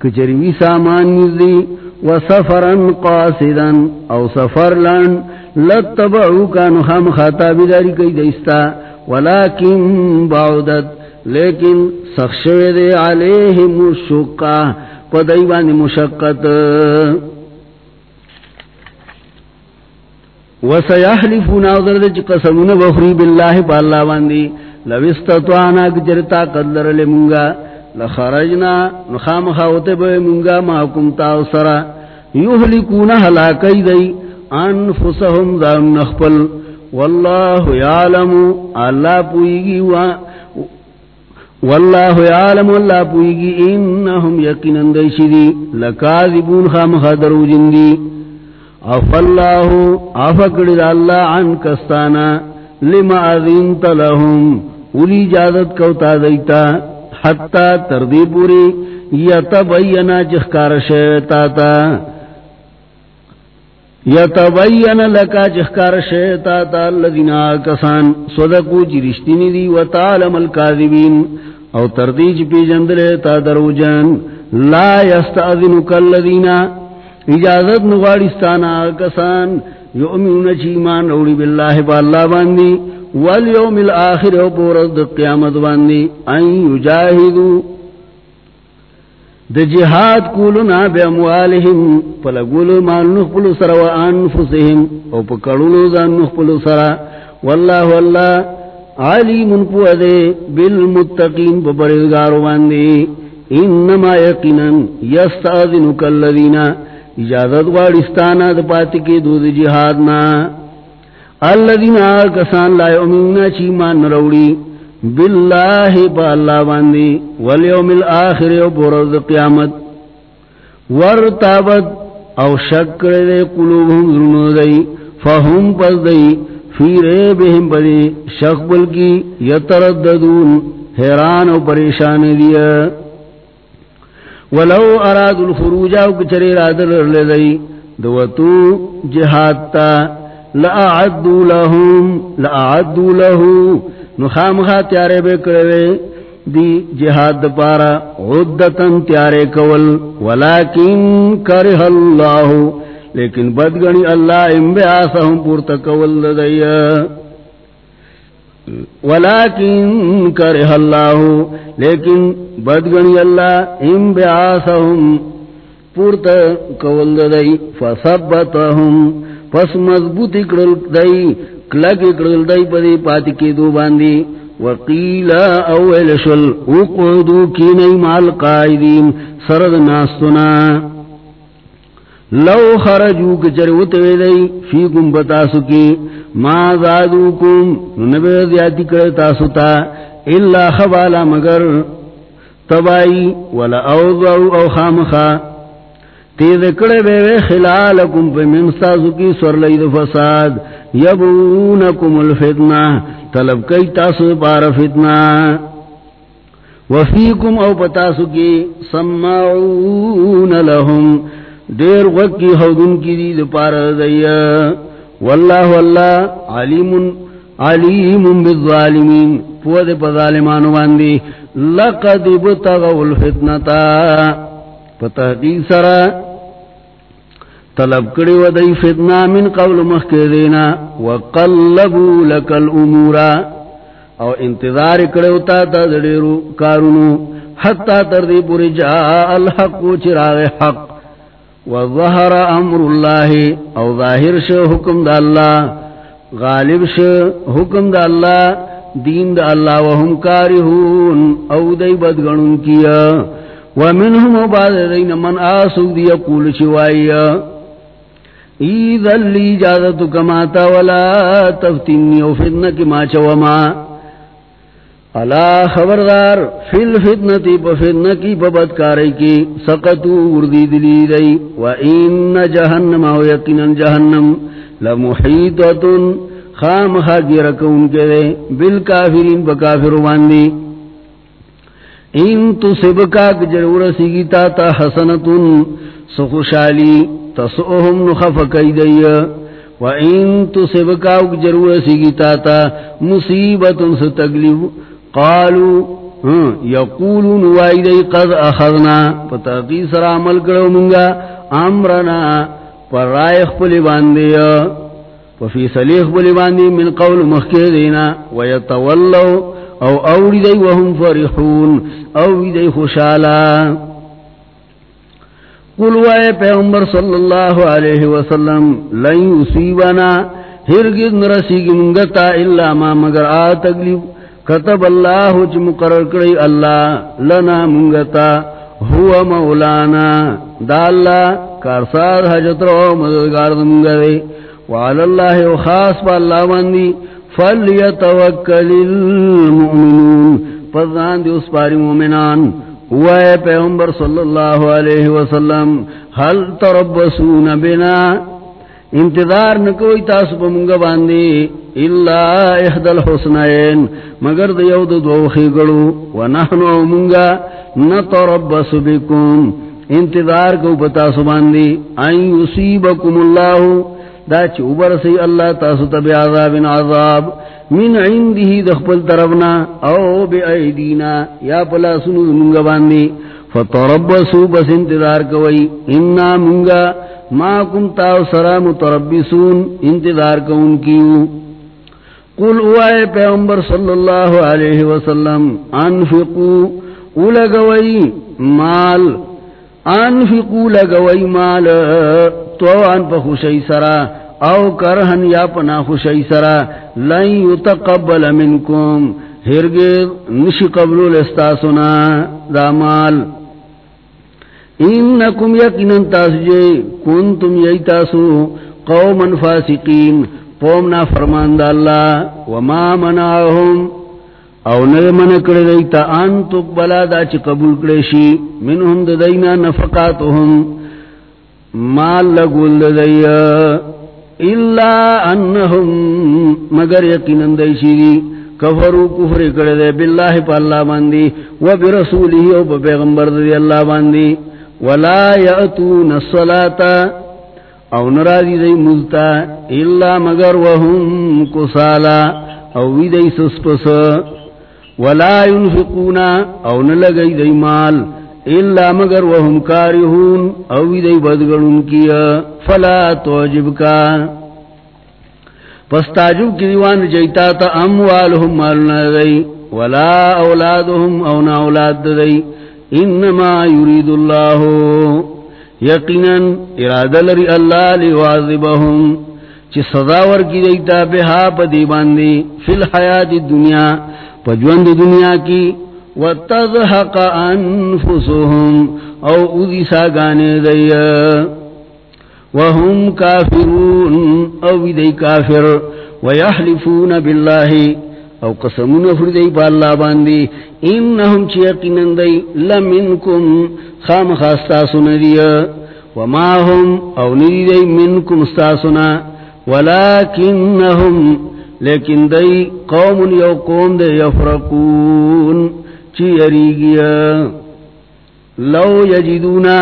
کچریوی سامان نزدی وسفرا قاصدا او سفر لن لتبعو کانو خام خاتا بداری کئی دیستا ولیکن بعدد لیکن سخشوی دے علیہم علیہ مشقا پدائیوان مشقت۔ وسیحلفون اوزر دے چی قسمون بخری باللہ پا اللہ باندی۔ لوستتوانا کجرتا قدر لمنگا لخرجنا نخام خاوتے بے منگا ماکم تاو سرا۔ حلاکی دی انفسهم ذان نخپل۔ واللہ یعلم، اللہ پوئیگی واللہ یعلم اللہ پوئیگی انہم یقینن دیشی لکاذبون خام خدرو جندی. اف اللہ افکڑ اللہ عن کستانا، لما اذنت لهم اولی جادت کوتا دیتا، حتی تردی پوری یتبین جخکار شیطا تا یتبین لکا جخکار شیطا تا اللذین آکسان، صدقو جی رشتینی دی و تعلم الكاذبین او تردی جی پی جندلے تا درو جن لا یستاذنک اللذین اجازت نغاڑستانا آکسان، یؤمنون چیمان روڑی باللہ با اللہ باندی، والیوم الاخر او پورد قیامت باندی، ان یجاہدو د جہاد کولنا بے اموالہم پلگولو مال نخپلو سر و انفسہم او پکڑولو زان نخپلو سر واللہ واللہ علیم پوہدے بالمتقین پپردگارو باندی انما یقنن یستاذنک اللذین اجازت وارستانا دا پاتی کے دود جہادنا الذين آكسان لا يؤمنون چیمان روڑی باللہ با اللہ باندی والیوم الاخر و برد قیامت ورتابت او شکر دے قلوبهم ذرنو دی فهم پس دی فی ریبہم بدی شخبل کی یترددون، حیران و پریشان دیا۔ ولو اراد الخروج او کچری رادل لدی دوتو جہاد تا لأعدو لهم لأعدو له نخام خا تیارے بے کرے دی جہاد پارا عدتن تیارے کول۔ ولیکن کرہ اللہ، لیکن بدگنی اللہ انبیاسہم پورتا کول دیا۔ ولیکن کرہ اللہ، لیکن بدگنی اللہ انبیاسہم پورتا کول دیا فثبتہم، پس مضبوط اکڑل دائی کلک اکڑل دائی پدی پاتی کی دو باندی. وقیل اول شل، اقعدو کی نئی مال قائدین، سرد ناستنا لو خرجو کچر اتوی دائی، فیکم بتاسو کی. ما زادوکم نبی دیاتی کر تاسو تا. اللہ خبالا مگر، تبائی، ولا اوضعو او خامخا. تیز کڑے بے وے خلالکم پہ منستازو کی سور لید فساد. یبونکم الفتنہ. طلب کئی تاسو پار فتنہ. وفیکم او پتاسو کی سمعون لهم دیر وکی حودن کی دید پار دیا. واللہ واللہ علیم علیم بالظالمین. پود پا ظالمانو باندی. لقد بتغو الفتنتا پتحقیق سرہ طلب کری و دی فتنا من قبل مخی دینا، وقلبو لک الامورا او انتظار کری و تا تا دڑیرو کارونو، حتی تردی پوری جا الحق و چراغ حق. وظہر امر اللہ او ظاہر شا حکم دا اللہ غالب شا حکم دا اللہ دین دا اللہ وهم کارہون او دی بدگنون کیا ومنهم بعد دین من آسو دی قول شوائیا ایذن لی اجازتو کماتا ولا تفتنی و فتنہ کی ما چوما علا خبردار فی الفتنتی پا فتنہ کی پا بدکاری کی سقطو وردی دلی دی و این جہنم و یقینا جہنم لمحیطتن خام خاکی رکون کے دے بالکافرین پا کافر واندی ان تو سبکا جرور سیگی تا تا حسنتن سخوشالی تسوهم نخف کئی و این تو سبکاو جرور سیگی تاتا مصیبت ستگلیو قالو ہاں، یقولو نوائی دی قد اخذنا. پتاقی سر عمل کرو منگا. امرنا پر رائخ پلی باندی. وفی سلیخ پلی باندی من قول مخی دینا. ویتولو، او اوڑی دی وهم فرحون. او دی خوشالا قلوائے پیغمبر صلی اللہ علیہ وسلم، لن یصیبنا. ہرگز نرسیگی منگتا اللہ ما مگر آ تکلیف۔ کتب اللہ چ مقرر کری اللہ، لنا منگتا۔ ہوا مولانا۔ دا اللہ کارسار حجت رو مددگار منگدے وعلى الله وخاص بالله باندي فليتوكل المؤمنون۔ فذان دي اس پاری مومنان۔ ہوا وے پیغمبر صلی اللہ علیہ وسلم حل تربسون بنا؟ انتظار نکوئی تاسو پا منگا باندی اللہ احد الحسنین مگر دیو دو دو خیگڑو ونحنو منگا نتربس بکم۔ انتظار کو پتا سو باندی این یصیبکم اللہ دا چوبر سی اللہ تاسو تب عذاب عذاب. من عنده دخپل طرفنا. O B ایدینا. یا پلا سنو منگا باندی. فتربسو بس انتظار کوئی. انا منگا. ما کم تاو سرا متربسون. انتظار کون کیو. قل اوائے پیغمبر صلی اللہ علیہ وسلم، انفقو. اولگوئی، مال. انفقو لگوئی مال تو ان پا خوشی سرا او کرہن یا پنا خوشی سرا، لن یتقبل منکم ہرگز نشی قبلو لستاسونا دا مال. انکم یقنن تاسجے کنتم ییتاسو قوما فاسقین قومنا فرمان دا اللہ، وما منعهم. او نئے من کردے دیتا ان تقبلا دا چی قبول کردشی منہم دا دینا نفقاتهم. مال لگول دا الا انہم مگر یقینن دیشی کفرو کفر کردے باللہ پا اللہ باندی و برسولی و پا پیغمبر دی اللہ باندی ولا یأتون الصلاة، او نرازی دی ملتا الا مگر وهم کسالا، او وی دی سسپس ولا ينفقون او نلگئی دی مال الا مگر وهم کارهون او وی دی بدگرن کیا فلا توجب کا پس تاجب کی دیوان جیتا تا اموالهم مالنا دی ولا اولادهم او نا اولاد دی. انما يريد الله یقینا ارادہ لری اللہ لیواذبہم چی صداور کی دیتا بہا پا دی باندی فی الحیات الدنیا پا جوند دنیا کی، وتضحق انفسهم او اذی ساگانے دی۔ وهم کافرون، او دی کافر۔ ویحلفون باللہ او قسمون فردی پا اللہ باندی۔ انہم چی یقینن دی، لمنکم خام خاستا سندیا وما هم او ندی دی منکم استاسنا ولکنہم لیکن دی قوم یو قوم دی یفرقون، چی یریگیا. لو یجدونا،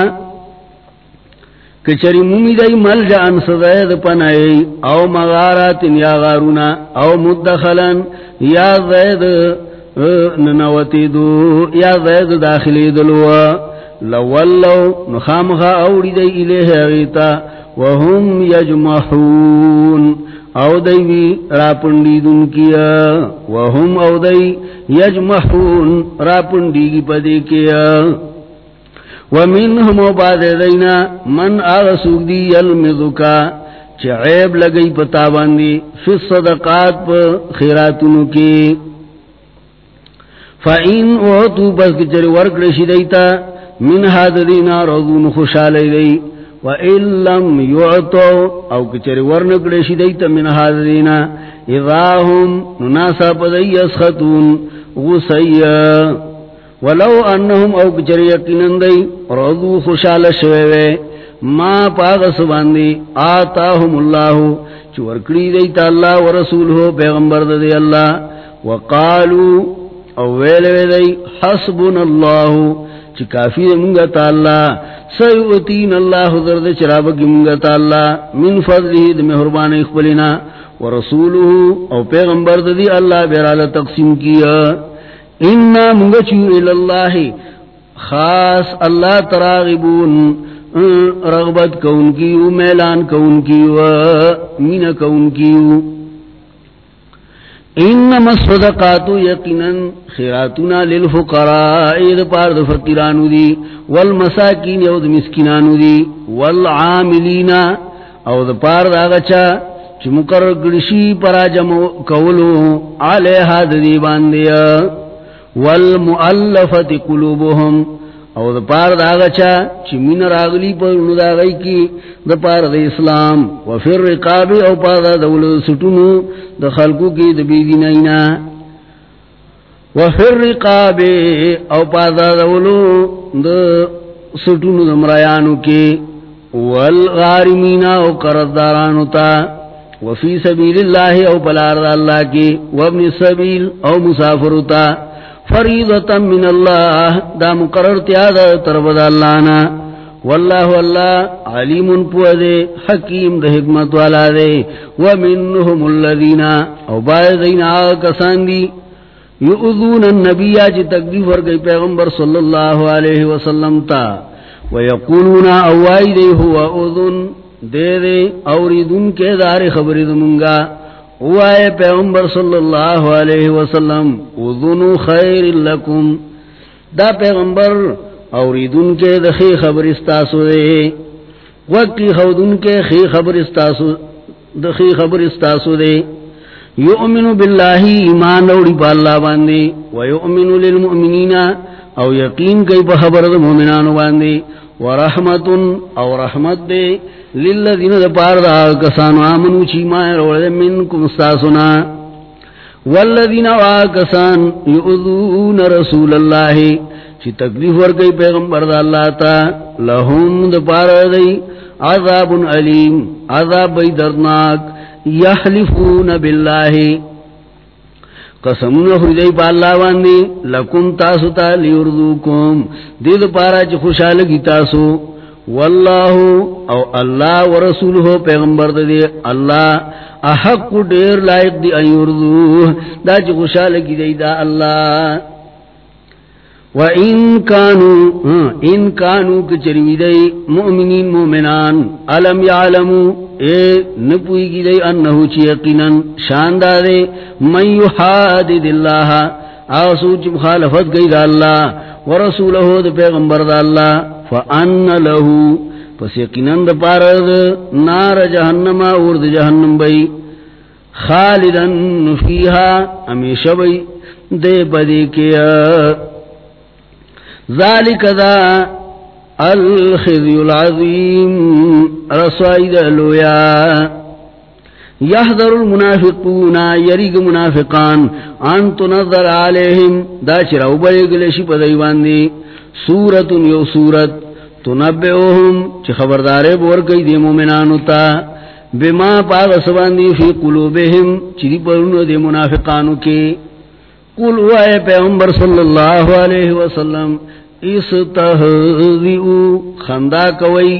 کچری مومی دی مل جان صدید پنائی، او مغارات یا غارونا، او مدخلا یا زید ننوتی دو، یا زید داخلی دلوا. لولو نخامخا اوڑی دی الیہ اغیتا وهم یجمحون. او دی بی راپنڈی دن کیا. وهم او دی یجمحون راپنڈی کی پدی کیا. ومنهم بعد دینا من آغسوک دی یلمذکا چی عیب لگئی پتا باندی فی الصدقات پا خیراتنو کی فَإِنْ اُعْتُوا بس کچر ورک رشی دیتا. من هاد دینا رضون خوشالی دی. وَإِن لَمْ يُعْتُوا او کچر ورنک رشی دیتا من هاد دینا اذا هم نناسا پدی اسخطون غسیا ولو انہم او کچر یقینن دی، رضو خوشال شویوے ما پاغس باندی آتاهم اللہ چورکڑی دیتا اللہ ورسولہ پیغمبر دی اللہ. وقالو، او ویلے دی، حسبنا اللہ چی کافی دی منگا تا اللہ. سیوتین اللہ درد چرابکی منگا اللہ من فضلی دی محربان اخبرنا ورسولہ او پیغمبر دی اللہ بیرال تقسیم کیا۔ انا منگا چو الاللہ خاص اللہ تراغبون، رغبت کون کیو میلان کون کیو مین کون کیو انما الصدقات یقینا خیراتنا للفقراء اید پار دا فقیرانو دی، والمساکین یود مسکنانو دی، والعاملین، او دا پار دا غچا چی مقرر گرشی پرا کولو علیہ دا دی باندیا والمؤلفت قلوبهم. او دا پار دا غچا چی من راغلی پر انو دا غی کی دا پار دا اسلام. وفر رقاب او پار دا دولو سٹونو دا خلقو کی دا بیدین اینا. وفر رقاب او پار دا دولو دا سٹونو دا مریانو کی والغارمین او قردارانو تا وفی سبیل اللہ او پلار دا اللہ کی وابن سبیل او مسافرو تا فریضتا من اللہ، دا مقرر تیادا تربدا اللہ نا. واللہ واللہ، علیم پوزے حکیم دا حکمت والا دے. ومنہم اللذین او باید دین آگا کسان دی. یعذون النبی آجی تکلیف ورگئی پیغمبر صلی اللہ علیہ وسلم تا. ویقولون اوائی دے، ہوا اذن، دے دے اوریدن کے دار خبری دمونگا وائے پیغمبر صلی اللہ علیہ وسلم اذنو خیر لکم۔ دا پیغمبر اوریدن کے دخی خبر استاسو دے۔ وقتی خودن کے خی خبر استاسو دخی خبر استاسو دے۔ یؤمن باللہ ایمان اوڑی پا اللہ باندے۔ ویؤمن للمؤمنین، او یقین کئی پا خبر دا مومنانو باندے۔ ورحمت او رحمت دے۔ للذین دا پار دا کسانو آمنو چی مائر ورد منکم استاسنا والذین آکسان یعذون رسول اللہ چی تکلیف ورگئی پیغمبر دا اللہ تا لهم دا پار دی عذاب علیم، عذاب بی درناک یحلفون باللہ. قسمون خردی پا اللہ واندی لکن تاسو تا لیردوکم، دید پارا چی خوشحال کی تاسو. واللہ او اللہ ورسولہ پیغمبر دے اللہ احق دیر لائق دی ایردو دا چی خوشحال کی دی دا اللہ۔ وَإِن كَانُوا ہاں، إِن كَانُوا كَچَرِوِ دَي مُؤْمِنِينَ مُؤْمِنَانَ أَلَمْ يَعْلَمُوا اے نپوئی کی دے انہو چی یقیناً شاندارے من یحادد اللہ، آسو چی مخالفت گئی دا اللہ ورسولہو دا پیغمبر دا اللہ۔ فأن لہو پس یقیناً دا پارد نار جہنم آورد جہنم بئی خالدن فیہا امیشہ بئی دے بدی کیا۔ ذالک دا الخزی العظیم، رسوائی دا لویا۔ یحذر المنافقون، یریگ منافقان ان تنظر علیہم، دا چراو بلیگلشی پا دیواندی سورت ان یو سورت تنبعوهم چی خبردارے بور کئی دی مومنانو تا، بما پاگ سواندی فی قلوبهم چی دی پرونو دی منافقانو کی قل وائے پیغمبر صلی اللہ علیہ وسلم اس تہذیو خندا کوئی،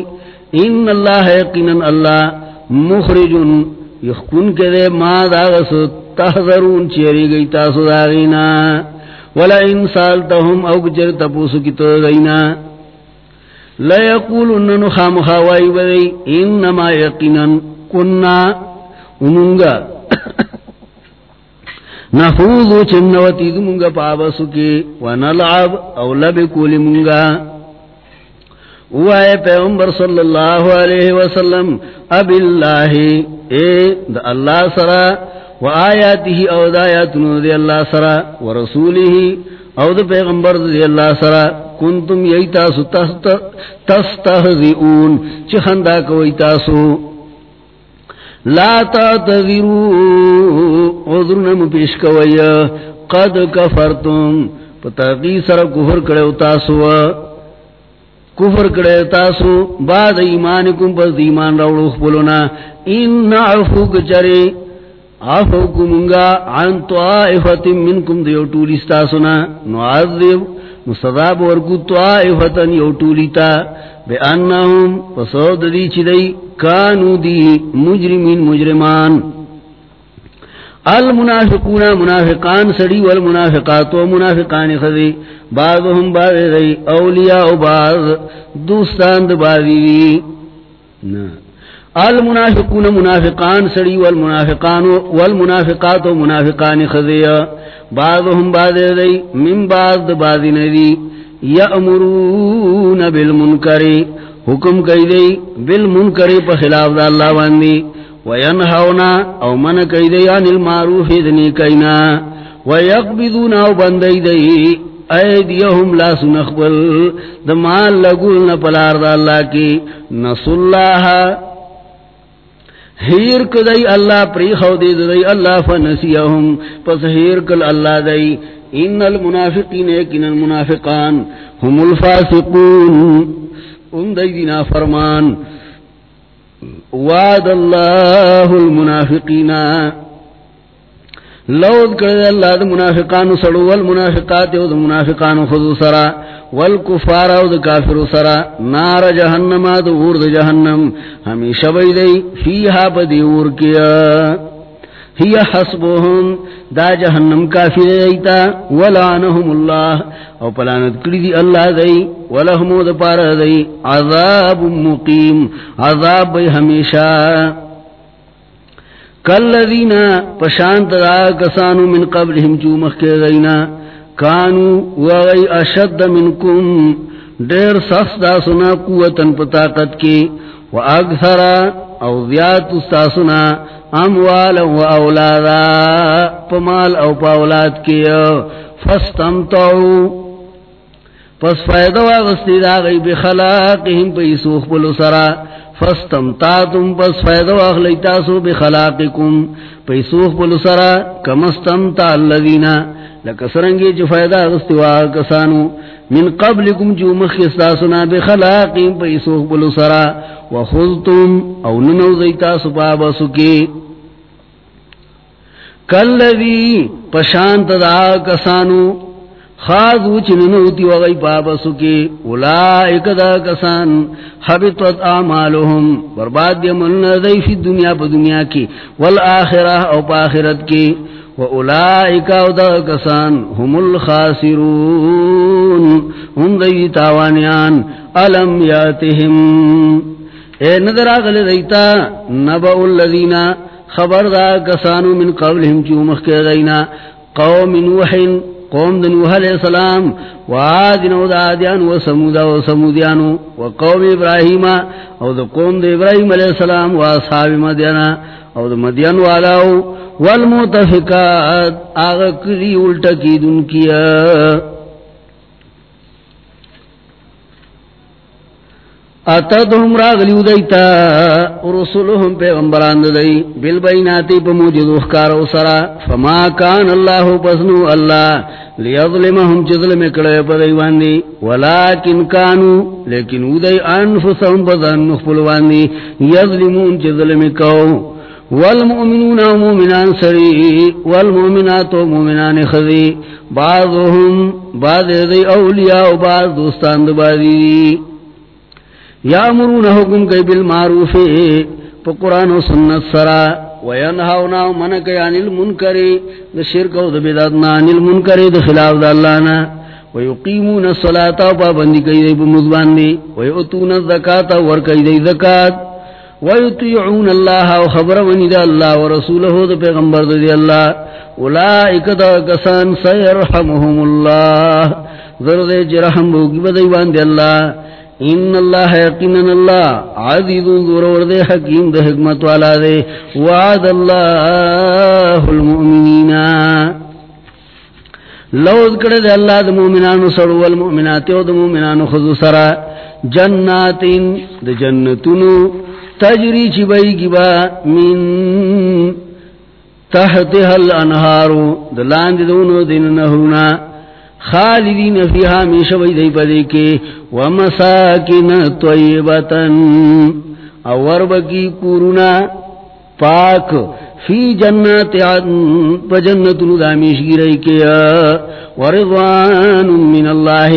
ان اللہ یقینن اللہ مخرجن، یخکن کے دے ما داغس تحذرون چیری گئی تاسو داغینا۔ ولا ان سالتهم او گجر تپوسو کی تو گئینا لا یقولن نخام خوائی بدئی، انما یقینن کننا امونگا نفوذو چنوتی دمونگا پابسو کی ونلعب او لب کولی مونگا وائے پیغمبر صلی اللہ علیہ وسلم اب اللہ، اے دا اللہ سرا و آیاتی او دا آیاتنو دی اللہ سرا و او دا پیغمبر دی اللہ سرا کنتم ییتاسو تستہزئون، چی خندا کوئی تاسو؟ لا تعتذرو عذرنم پیش کوئی، قد کفرتم پتاقی سر کفر کڑے تاسو، کفر کرے تاسو، بعد ایمانکم پس ایمان روڑو خبلونا ان عفو کچرے عفو کمنگا عن طائفت منکم دیو ٹولیستاسونا نعذب مصداب ورکو یو بے انہم پسود دی چی دی کانو دی مجرمین مجرمان المنافقون منافقان سڑی والمنافقات و منافقان خذی بعضهم بعض دی اولیاء و بعض دوستان دی بعضی دی المنافقون منافقان سڑی والمنافقان والمنافقات و منافقان خذی بعضهم بعض دی، من بعض دی بعضی ندی. یأمرون بالمنکری حکم کئی دی بالمنکری پا خلاف دا اللہ باندی. وینہونا او من کئی دی عن المعروف ادنی کئینا. ویقبضون او بندی دی. ایدیہم لا سنخبل. دمال لگول نپلار دا اللہ کی. نسو اللہ ہیر کدی اللہ پری دے دی اللہ فنسیہم، پس ہیر کل اللہ دی ان المنافقین ایکن المنافقان، هم الفاسقون۔ ان دی دینا فرمان۔ وعد اللہ المنافقین۔ لوذ کرد اللہ دا منافقان سڑو، والمنافقات و دا منافقان خضو سرا، والکفار و دا کافر سرا، نار جہنم دا غور دا جہنم، ہمیشہ بیدئی فیہا بدی اور کیا۔ ہی حسبهم دا جہنم کافی دیتا ولعنهم اللہ، او پلانت کری دی اللہ دی ولہم دا پارا دی عذاب مقیم، عذاب بی ہمیشہ۔ کالذین پشانت دا کسانو من قبلهم جو مخی غینا کانو وغی اشد منکم دیر سخت دا سنا قوتن پتاقت کی و اگثر او زیاد استاسنا اموالا و اولادا پمال او پاولاد کی فستمتعو پس فائدہ واغستی دا غی بخلاقهم پی پلو سرا فستمتعتم پس فائدہ واغلی تاسو بخلاقکم. پی سوخ پلو سرا کمستمتع اللذین. لکسرنگی جو فائدہ واغستی کسانو. من قبلكم جو مخصاصنا بخلاق پیسوخ بلو سرا. وخذتم او ننو زیتا سپاب سکی کلذی پشانت دا کسانو. خاضو چننوتی وغی پاب سکی اولائک دا کسان حبتت آمالهم. برباد یمن دی فی دنیا پا دنیا کی والآخرہ او پا آخرت کی. وَأُولَئِكَ وَدَا كَسَانْ هُمُ الْخَاسِرُونَ. هُمْ دَيْ تَاوَانِيَانْ أَلَمْ يَاتِهِمْ اے نظر آگل دیتا نبأ الذین خبر دا کسانو من قبلهم چو مخی غینا قوم نوحن قوم دنوح علیہ السلام وعادن و دادیان و سمودا و سمودیانو و قوم ابراہیم او دا قوم دا ابراہیم علیہ السلام و اصحاب مدینا او دا مدین والاو والمتفقات، آغا کری الٹا کی دن کیا۔ اتدهم راغلیو دیتا، رسولهم پیغمبران دی، بالبیناتی پا موجد اخکارو سرا، فما کان اللہ پسنو اللہ، لیظلمهم چظلم کڑے پا دیوان دی ولیکن کانو، لیکن او دی انفسهم پا ذن نخپلوان دی یظلمون چظلم کڑو والمؤمنون ومؤمنان سری، والمؤمنات ومؤمنان خذی، بعضهم بعض دی اولیاء و بعض دوستان دبادی دی. یا یامرون حکم کئی بالمعروف پا قرآن و سنت سرا وینہاونا من منک یعن المنکری، دا شرک و دا بدادنا عن المنکری، دا خلاف دا اللہنا. ویقیمون الصلاة و پابندی کئی دی بمزبان دی. ویعطون الزکاة ورکی دی زکاة. ویطیعون اللہ و خبر ونی دا اللہ و رسولہ دا پیغمبر دا دی اللہ. اولائک دا کسان سیرحمهم اللہ. ذرد جرحم بوگی بدیوان دی اللہ. ان اللہ یقینن اللہ عزیز ذرور دے حکیم دا حکمت والا دے وعد اللہ المؤمنین لوز کرے دے اللہ دا مومنان سرو والمؤمنات و دا مومنان خضو سرا جنات دا جنتنو تجری چی بئی کی با من تحتها الانہارو دلان دونو دن نہونا خالدین فیہا میشہ بئی دی پدے کے ومساکن طیبتن اور بکی کورونا پاک فی جنات عدن پجنت ندامیش گی کے ورضوان من اللہ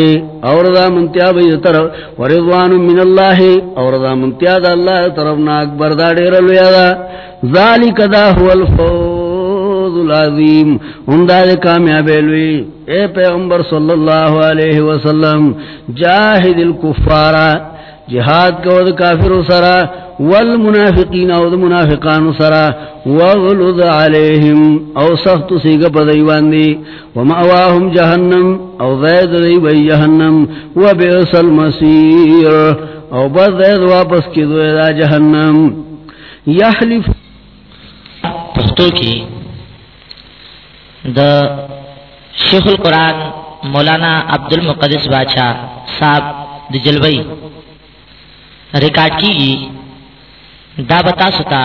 اور دا منتیا بید طرف ورضوان من اللہ اور دا منتیا دا اللہ طرف نا اکبر دا دیر لیا دا. ذالک دا هو الفوض العظیم. اندہ دے کامیابی لوی. اے پیغمبر صلی اللہ علیہ وسلم، جاہد الکفارہ جہاد کو د کافر سرا، والمنافقین او د منافقان سرا، وغلظ علیہم، او سخت سیگ پدیوان دی ومأواهم جہنم، او زید دی بی جہنم، وبئس المسیر او بس زید واپس کی دو دا جہنم. یحلف پختو کی دا شیخ القرآن مولانا عبد المقدس بادشاہ صاحب د جلوئی ریکارڈ کی دا بتا ستا